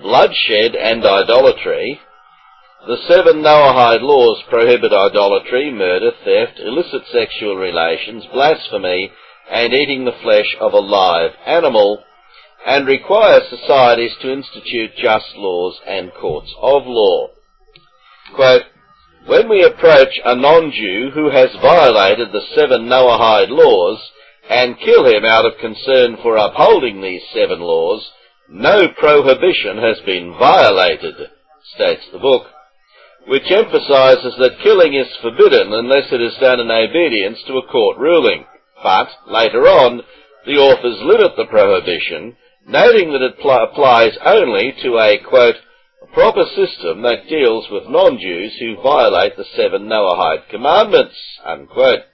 bloodshed, and idolatry. The seven Noahide laws prohibit idolatry, murder, theft, illicit sexual relations, blasphemy, and eating the flesh of a live animal, and require societies to institute just laws and courts of law. Quote, when we approach a non-Jew who has violated the seven Noahide laws and kill him out of concern for upholding these seven laws, no prohibition has been violated, states the book, which emphasizes that killing is forbidden unless it is done in obedience to a court ruling. But, later on, the authors limit the prohibition, noting that it pl- applies only to a, quote, proper system that deals with non-Jews who violate the seven Noahide commandments, unquote.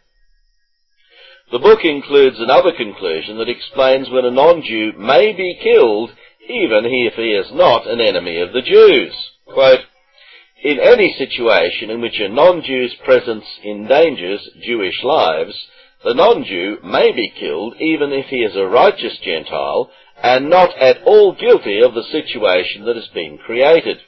The book includes another conclusion that explains when a non-Jew may be killed even if he is not an enemy of the Jews. Quote, in any situation in which a non-Jew's presence endangers Jewish lives, the non-Jew may be killed even if he is a righteous Gentile and not at all guilty of the situation that has been created.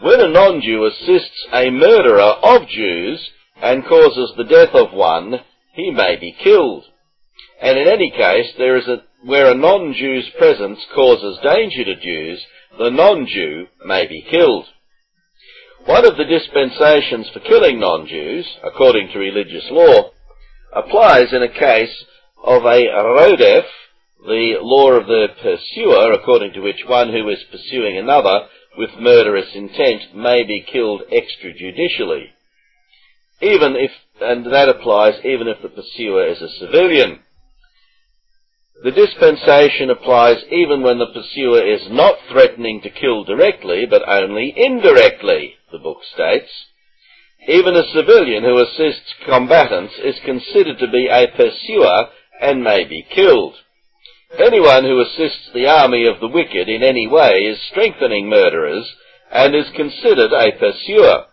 When a non-Jew assists a murderer of Jews and causes the death of one, he may be killed. And in any case, there is a, where a non-Jew's presence causes danger to Jews, the non-Jew may be killed. One of the dispensations for killing non-Jews, according to religious law, applies in a case of a rodef, the law of the pursuer, according to which one who is pursuing another with murderous intent may be killed extrajudicially. Even if, and that applies even if the pursuer is a civilian. The dispensation applies even when the pursuer is not threatening to kill directly, but only indirectly, the book states. Even a civilian who assists combatants is considered to be a pursuer and may be killed. Anyone who assists the army of the wicked in any way is strengthening murderers and is considered a pursuer.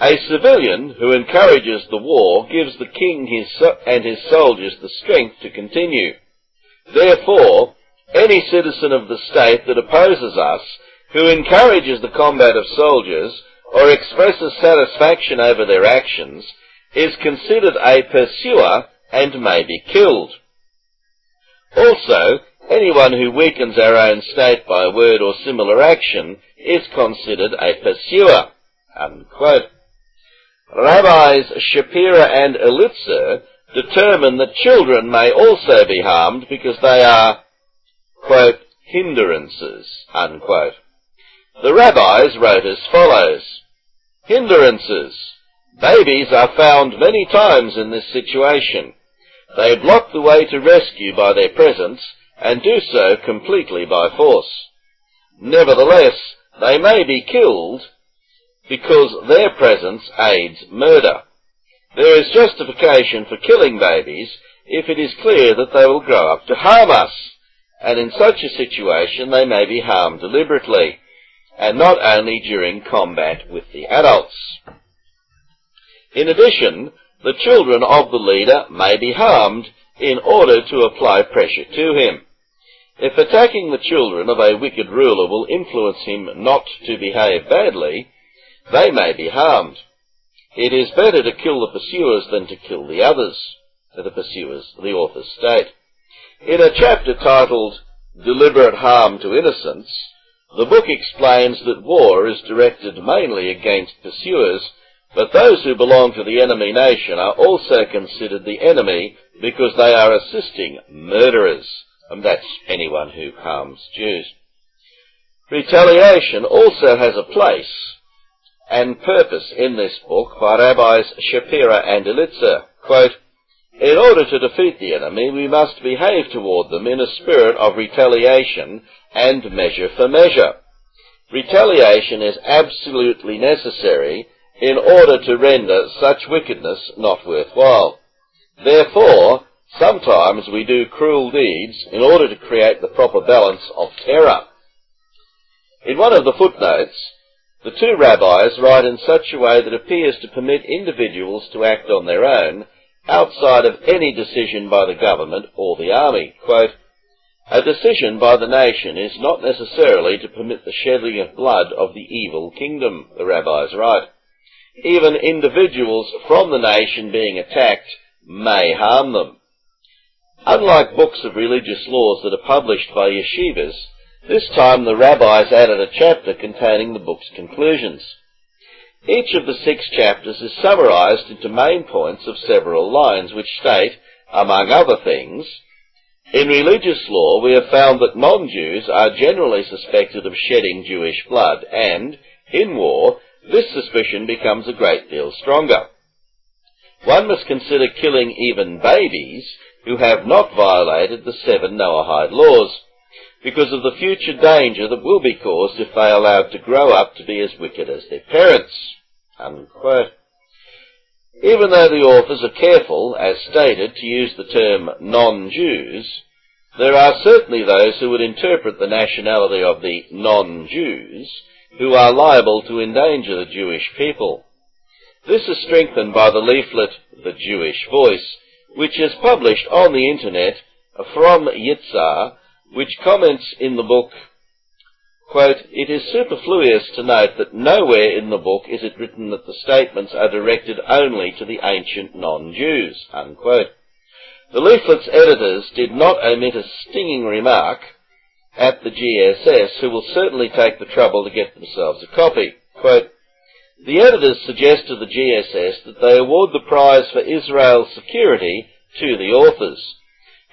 A civilian who encourages the war gives the king his so and his soldiers the strength to continue. Therefore, any citizen of the state that opposes us, who encourages the combat of soldiers, or expresses satisfaction over their actions, is considered a pursuer and may be killed. Also, anyone who weakens our own state by word or similar action is considered a pursuer. Unquote. Rabbis Shapira and Elitzur determine that children may also be harmed because they are, quote, hindrances, unquote. The rabbis wrote as follows, Hindrances. Babies are found many times in this situation. They block the way to rescue by their presence and do so completely by force. Nevertheless, they may be killed because their presence aids murder. There is justification for killing babies if it is clear that they will grow up to harm us, and in such a situation they may be harmed deliberately and not only during combat with the adults. In addition, the children of the leader may be harmed in order to apply pressure to him. If attacking the children of a wicked ruler will influence him not to behave badly, they may be harmed. It is better to kill the pursuers than to kill the others, the pursuers, the authors state. In a chapter titled Deliberate Harm to Innocence, the book explains that war is directed mainly against pursuers, but those who belong to the enemy nation are also considered the enemy because they are assisting murderers, and that's anyone who harms Jews. Retaliation also has a place and purpose in this book by Rabbis Shapira and Elitzur. Quote, in order to defeat the enemy, we must behave toward them in a spirit of retaliation and measure for measure. Retaliation is absolutely necessary in order to render such wickedness not worthwhile. Therefore, sometimes we do cruel deeds in order to create the proper balance of terror. In one of the footnotes, the two rabbis write in such a way that appears to permit individuals to act on their own outside of any decision by the government or the army. Quote, a decision by the nation is not necessarily to permit the shedding of blood of the evil kingdom, the rabbis write. Even individuals from the nation being attacked may harm them. Unlike books of religious laws that are published by yeshivas, this time the rabbis added a chapter containing the book's conclusions. Each of the six chapters is summarized into main points of several lines which state, among other things, in religious law we have found that non-Jews are generally suspected of shedding Jewish blood and, in war, this suspicion becomes a great deal stronger. One must consider killing even babies who have not violated the seven Noahide laws, because of the future danger that will be caused if they are allowed to grow up to be as wicked as their parents. Unquote. Even though the authors are careful, as stated, to use the term non-Jews, there are certainly those who would interpret the nationality of the non-Jews who are liable to endanger the Jewish people. This is strengthened by the leaflet The Jewish Voice, which is published on the internet from Yitzhar, which comments in the book Quote, it is superfluous to note that nowhere in the book is it written that the statements are directed only to the ancient non-Jews, unquote. The leaflet's editors did not omit a stinging remark at the GSS, who will certainly take the trouble to get themselves a copy. Quote, the editors suggest to the GSS that they award the prize for Israel's security to the authors,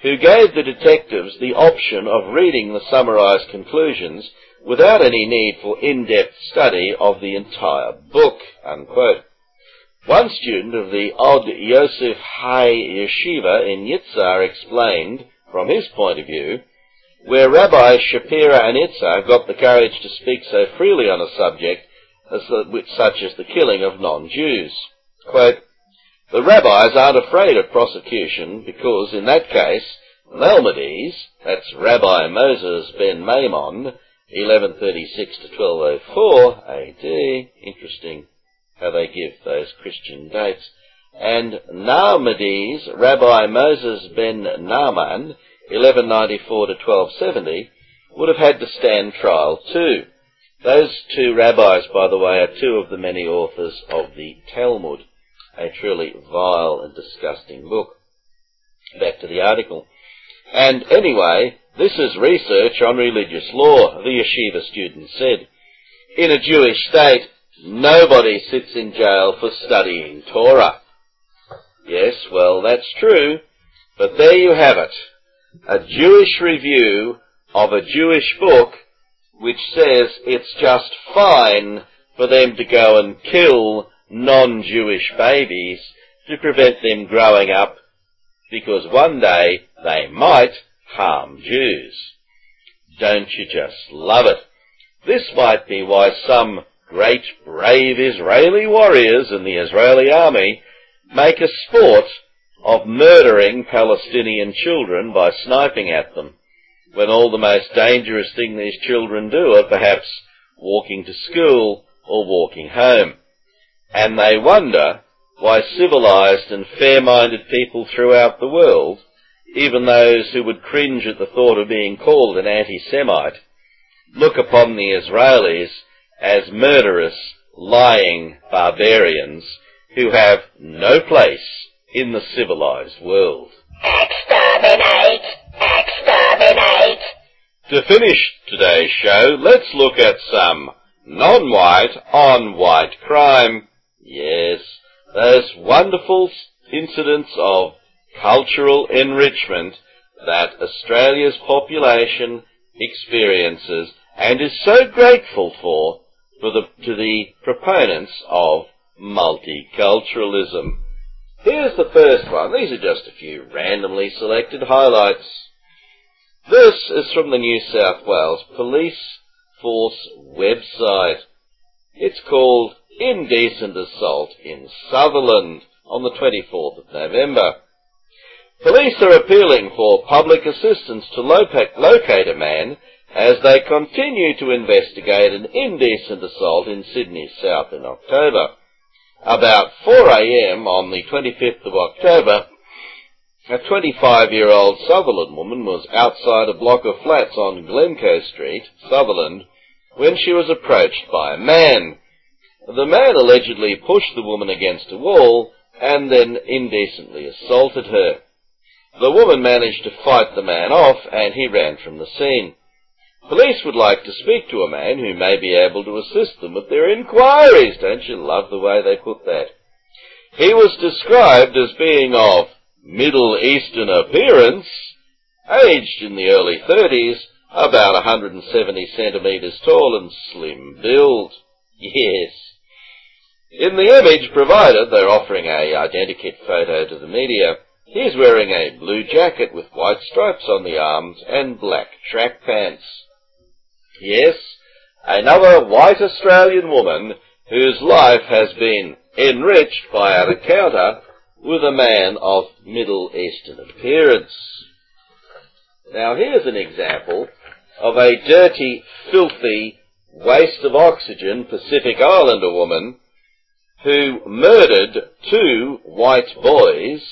who gave the detectives the option of reading the summarized conclusions without any need for in-depth study of the entire book, unquote. One student of the Od Yosef Hai Yeshiva in Yitzhar explained, from his point of view, where Rabbi Shapira and Elitzur got the courage to speak so freely on a subject as the, such as the killing of non-Jews. Quote, the rabbis aren't afraid of prosecution because, in that case, Maimonides, that's Rabbi Moses ben Maimon, 1136 to 1204 AD. Interesting how they give those Christian dates. And Narmades, Rabbi Moses ben Naaman, 1194 to 1270, would have had to stand trial too. Those two rabbis, by the way, are two of the many authors of the Talmud, a truly vile and disgusting book. Back to the article. And anyway, this is research on religious law, the yeshiva student said. In a Jewish state, nobody sits in jail for studying Torah. Yes, well, that's true, but there you have it. A Jewish review of a Jewish book which says it's just fine for them to go and kill non-Jewish babies to prevent them growing up because one day they might harm Jews. Don't you just love it? This might be why some great brave Israeli warriors in the Israeli army make a sport of murdering Palestinian children by sniping at them, when all the most dangerous thing these children do are perhaps walking to school or walking home. And they wonder why civilized and fair-minded people throughout the world even those who would cringe at the thought of being called an anti-Semite, look upon the Israelis as murderous, lying barbarians who have no place in the civilized world. Exterminate! Exterminate! To finish today's show, let's look at some non-white on white crime. Yes, those wonderful incidents of cultural enrichment that Australia's population experiences and is so grateful for, for the, to the proponents of multiculturalism. Here's the first one. These are just a few randomly selected highlights. This is from the New South Wales Police Force website. It's called Indecent Assault in Sutherland on the 24th of November. Police are appealing for public assistance to locate a man as they continue to investigate an indecent assault in Sydney South in October. About 4am on the 25th of October, a 25-year-old Sutherland woman was outside a block of flats on Glencoe Street, Sutherland, when she was approached by a man. The man allegedly pushed the woman against a wall and then indecently assaulted her. The woman managed to fight the man off and he ran from the scene. Police would like to speak to a man who may be able to assist them with their inquiries. Don't you love the way they put that? He was described as being of Middle Eastern appearance, aged in the early 30s, about 170 centimetres tall and slim build. Yes. In the image provided, they're offering a identikit photo to the media. He's wearing a blue jacket with white stripes on the arms and black track pants. Yes, another white Australian woman whose life has been enriched by an encounter with a man of Middle Eastern appearance. Now here's an example of a dirty, filthy, waste of oxygen Pacific Islander woman who murdered two white boys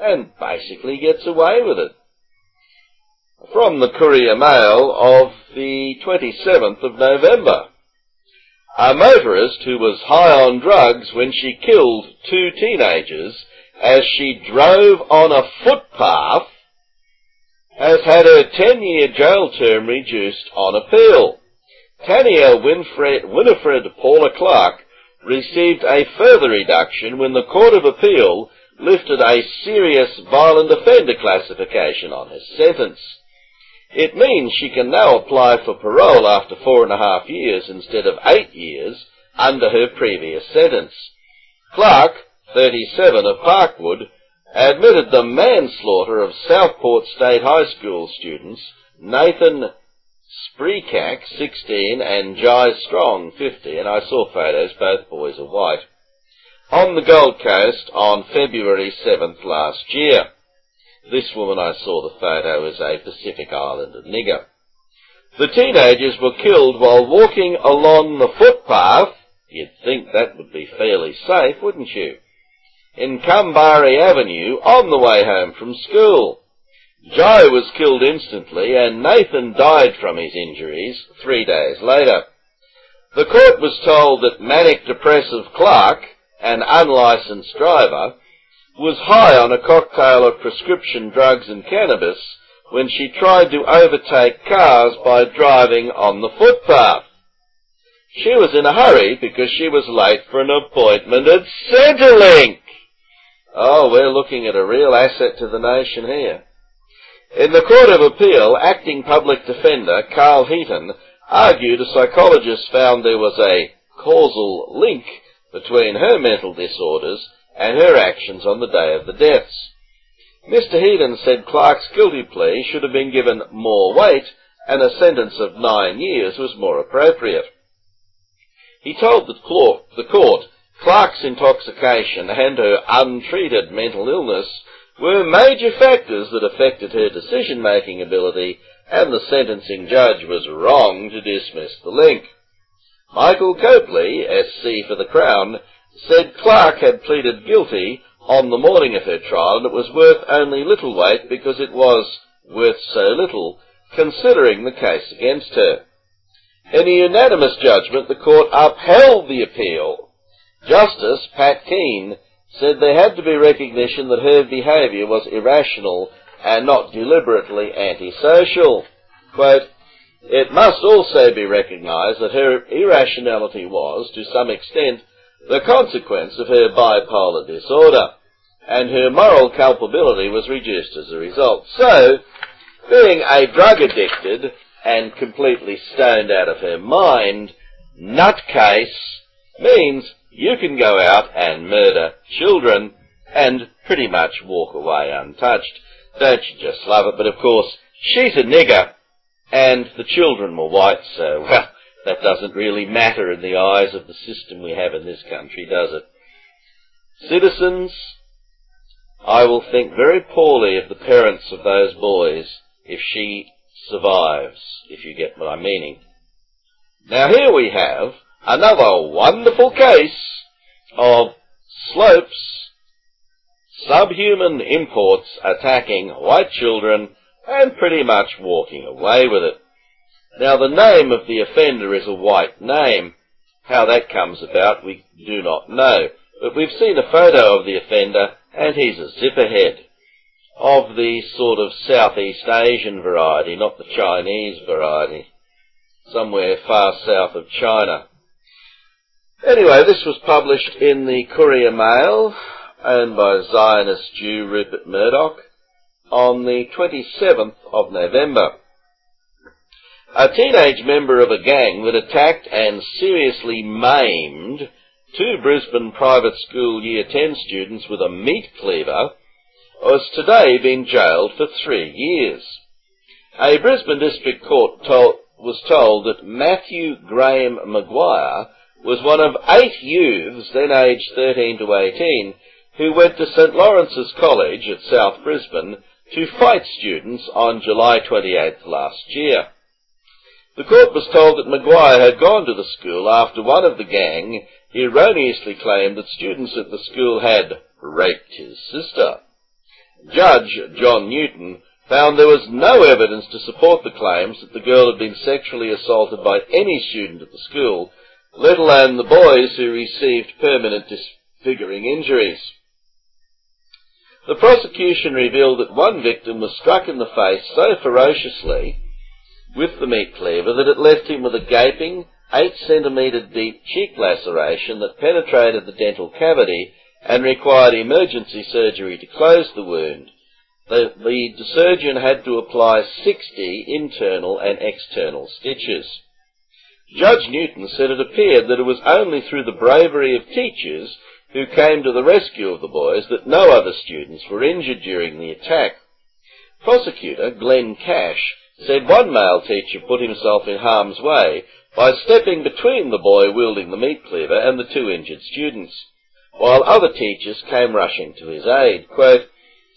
and basically gets away with it. From the Courier Mail of the 27th of November. A motorist who was high on drugs when she killed two teenagers as she drove on a footpath has had her 10-year jail term reduced on appeal. Tania Winfred, Winifred Paula Clark received a further reduction when the Court of Appeal lifted a serious violent offender classification on her sentence. It means she can now apply for parole after four and a half years instead of eight years under her previous sentence. Clark, 37 of Parkwood, admitted the manslaughter of Southport State High School students Nathan Spreekak, 16, and Jai Strong, 50, and I saw photos, both boys are white on the Gold Coast on February 7th last year. This woman I saw the photo is a Pacific Islander nigger. The teenagers were killed while walking along the footpath. You'd think that would be fairly safe, wouldn't you? In Cumbari Avenue on the way home from school. Joe was killed instantly and Nathan died from his injuries three days later. The court was told that manic depressive Clark an unlicensed driver, was high on a cocktail of prescription drugs and cannabis when she tried to overtake cars by driving on the footpath. She was in a hurry because she was late for an appointment at Centrelink. Oh, we're looking at a real asset to the nation here. In the Court of Appeal, acting public defender Carl Heaton argued a psychologist found there was a causal link between her mental disorders and her actions on the day of the deaths. Mr. Heaton said Clark's guilty plea should have been given more weight and a sentence of nine years was more appropriate. He told the court, Clark's intoxication and her untreated mental illness were major factors that affected her decision-making ability and the sentencing judge was wrong to dismiss the link. Michael Copley, SC for the Crown, said Clark had pleaded guilty on the morning of her trial, and it was worth only little weight because it was worth so little, considering the case against her. In a unanimous judgment, the court upheld the appeal. Justice Pat Keane said there had to be recognition that her behaviour was irrational and not deliberately antisocial. Quote, it must also be recognised that her irrationality was, to some extent, the consequence of her bipolar disorder, and her moral culpability was reduced as a result. So, being a drug addicted and completely stoned out of her mind, nutcase means you can go out and murder children and pretty much walk away untouched. Don't you just love it? But of course, she's a nigger and the children were white, so, well, that doesn't really matter in the eyes of the system we have in this country, does it? Citizens, I will think very poorly of the parents of those boys if she survives, if you get what I'm meaning. Now here we have another wonderful case of slopes, subhuman imports attacking white children and pretty much walking away with it. Now the name of the offender is a white name. How that comes about we do not know, but we've seen a photo of the offender and he's a zipperhead of the sort of Southeast Asian variety, not the Chinese variety, somewhere far south of China. Anyway, this was published in the Courier Mail, owned by Zionist Jew Rupert Murdoch, on the 27th of November. A teenage member of a gang that attacked and seriously maimed two Brisbane private school Year 10 students with a meat cleaver has today been jailed for three years. A Brisbane District Court told, was told that Matthew Graham Maguire was one of eight youths, then aged 13 to 18, who went to St Lawrence's College at South Brisbane to fight students on July 28th last year. The court was told that Maguire had gone to the school after one of the gang erroneously claimed that students at the school had raped his sister. Judge John Newton found there was no evidence to support the claims that the girl had been sexually assaulted by any student at the school, let alone the boys who received permanent disfiguring injuries. The prosecution revealed that one victim was struck in the face so ferociously with the meat cleaver that it left him with a gaping, eight centimetre deep cheek laceration that penetrated the dental cavity and required emergency surgery to close the wound. The, the surgeon had to apply 60 internal and external stitches. Judge Newton said it appeared that it was only through the bravery of teachers who came to the rescue of the boys that no other students were injured during the attack. Prosecutor Glenn Cash said one male teacher put himself in harm's way by stepping between the boy wielding the meat cleaver and the two injured students, while other teachers came rushing to his aid. Quote,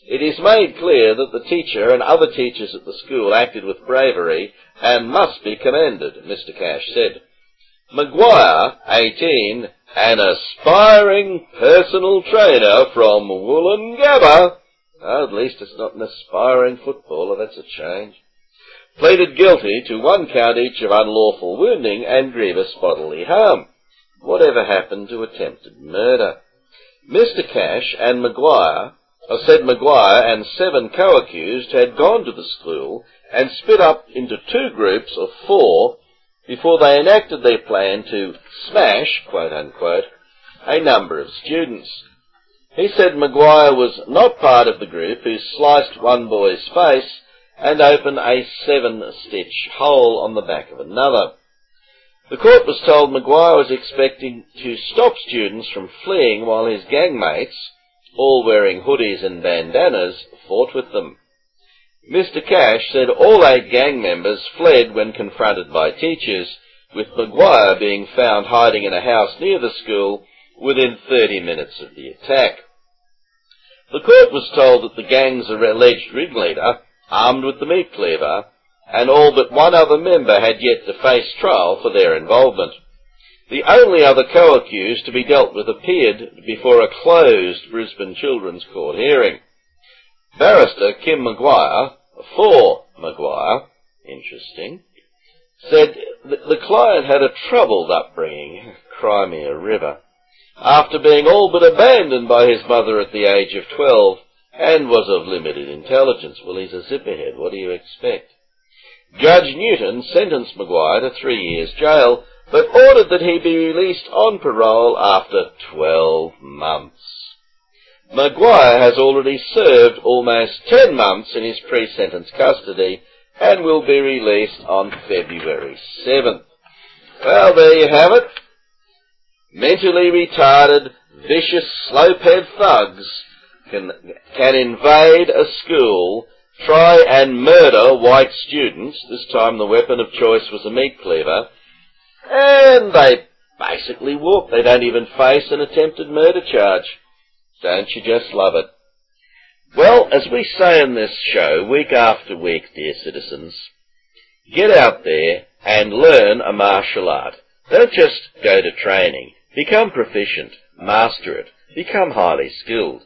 it is made clear that the teacher and other teachers at the school acted with bravery and must be commended, Mr. Cash said. Maguire, 18, an aspiring personal trainer from Woolloongabba, oh, at least it's not an aspiring footballer, that's a change, pleaded guilty to one count each of unlawful wounding and grievous bodily harm. Whatever happened to attempted murder? Mr. Cash and Maguire, or said Maguire and seven co-accused had gone to the school and split up into two groups of four before they enacted their plan to smash, quote unquote, a number of students. He said Maguire was not part of the group who sliced one boy's face and open a seven-stitch hole on the back of another. The court was told Maguire was expecting to stop students from fleeing while his gangmates, all wearing hoodies and bandanas, fought with them. Mr. Cash said all eight gang members fled when confronted by teachers, with Maguire being found hiding in a house near the school within 30 minutes of the attack. The court was told that the gang's alleged ringleader armed with the meat cleaver, and all but one other member had yet to face trial for their involvement. The only other co-accused to be dealt with appeared before a closed Brisbane Children's Court hearing. Barrister Kim Maguire, for Maguire, interesting, said the client had a troubled upbringing, Crimea River, after being all but abandoned by his mother at the age of 12 and was of limited intelligence. Well, he's a zipperhead. What do you expect? Judge Newton sentenced Maguire to three years jail, but ordered that he be released on parole after 12 months. Maguire has already served almost 10 months in his pre-sentence custody and will be released on February 7th. Well, there you have it. Mentally retarded, vicious, slow-head thugs can, can invade a school, try and murder white students, this time the weapon of choice was a meat cleaver, and they basically walk. They don't even face an attempted murder charge. Don't you just love it? Well, as we say in this show, week after week, dear citizens, get out there and learn a martial art. Don't just go to training. Become proficient. Master it. Become highly skilled.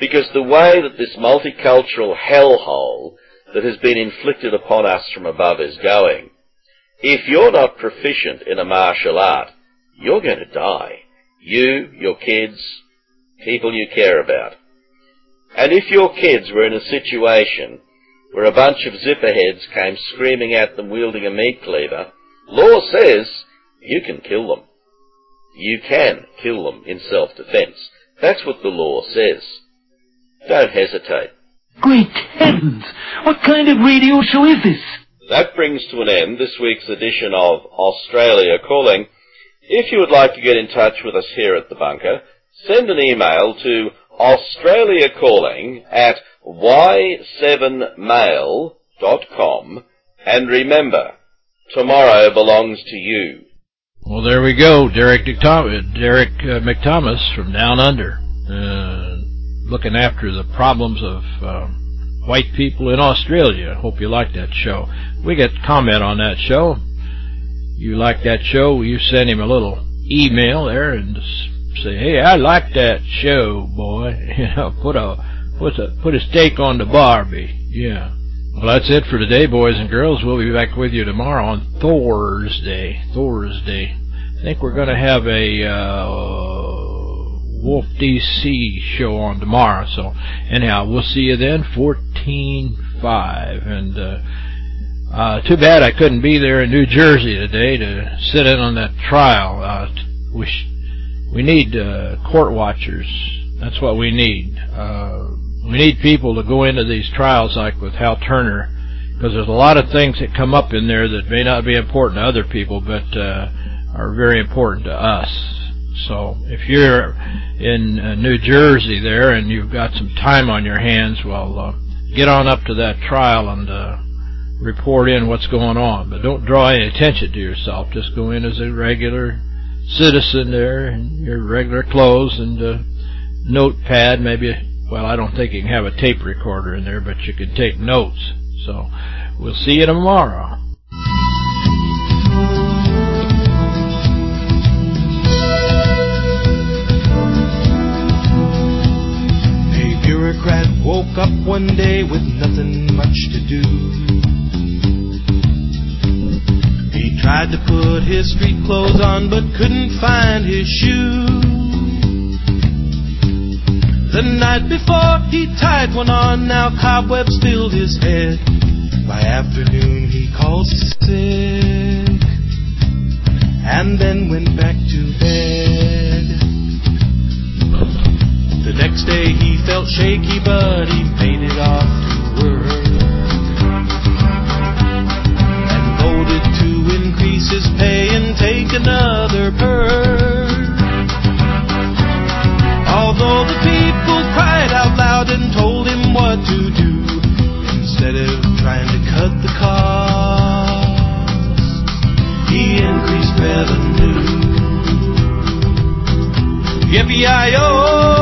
Because the way that this multicultural hellhole that has been inflicted upon us from above is going, if you're not proficient in a martial art, you're going to die. You, your kids, people you care about. And if your kids were in a situation where a bunch of zipperheads came screaming at them wielding a meat cleaver, law says you can kill them. You can kill them in self-defense. That's what the law says. Don't hesitate. Great heavens! What kind of radio show is this? That brings to an end this week's edition of Australia Calling. If you would like to get in touch with us here at the bunker, send an email to australiacalling at y7mail.com and remember, tomorrow belongs to you. Well, there we go. Derek, Derek uh, McThomas from Down Under, uh, looking after the problems of uh, white people in Australia. Hope you like that show. We get comment on that show. You like that show, you send him a little email there and say, hey, I like that show, boy. You know, put a put a put a steak on the barbie. Yeah. Well, that's it for today, boys and girls. We'll be back with you tomorrow on Thursday. Thursday. I think we're going to have a uh, Wolf DC show on tomorrow. So, anyhow, we'll see you then. 14.5. And uh, uh, too bad I couldn't be there in New Jersey today to sit in on that trial. Uh, we we need uh, court watchers. That's what we need. Uh, we need people to go into these trials like with Hal Turner, because there's a lot of things that come up in there that may not be important to other people, but uh, are very important to us. So if you're in uh, New Jersey there and you've got some time on your hands, well, uh, get on up to that trial and uh, report in what's going on. But don't draw any attention to yourself. Just go in as a regular citizen there in your regular clothes and a notepad, maybe well, I don't think you can have a tape recorder in there, but you can take notes. So we'll see you tomorrow. A woke up one day with nothing much to do. He tried to put his street clothes on, but couldn't find his shoes. The night before he tied one on, now cobwebs filled his head. By afternoon he called sick and then went back to bed. The next day he felt shaky, but he made it off to work and voted to increase his pay and take another perk. Although the people cried out loud and told him what to do, instead of trying to cut the cost, he increased revenue. Yippee-yi-yo!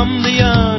Become the unemployed.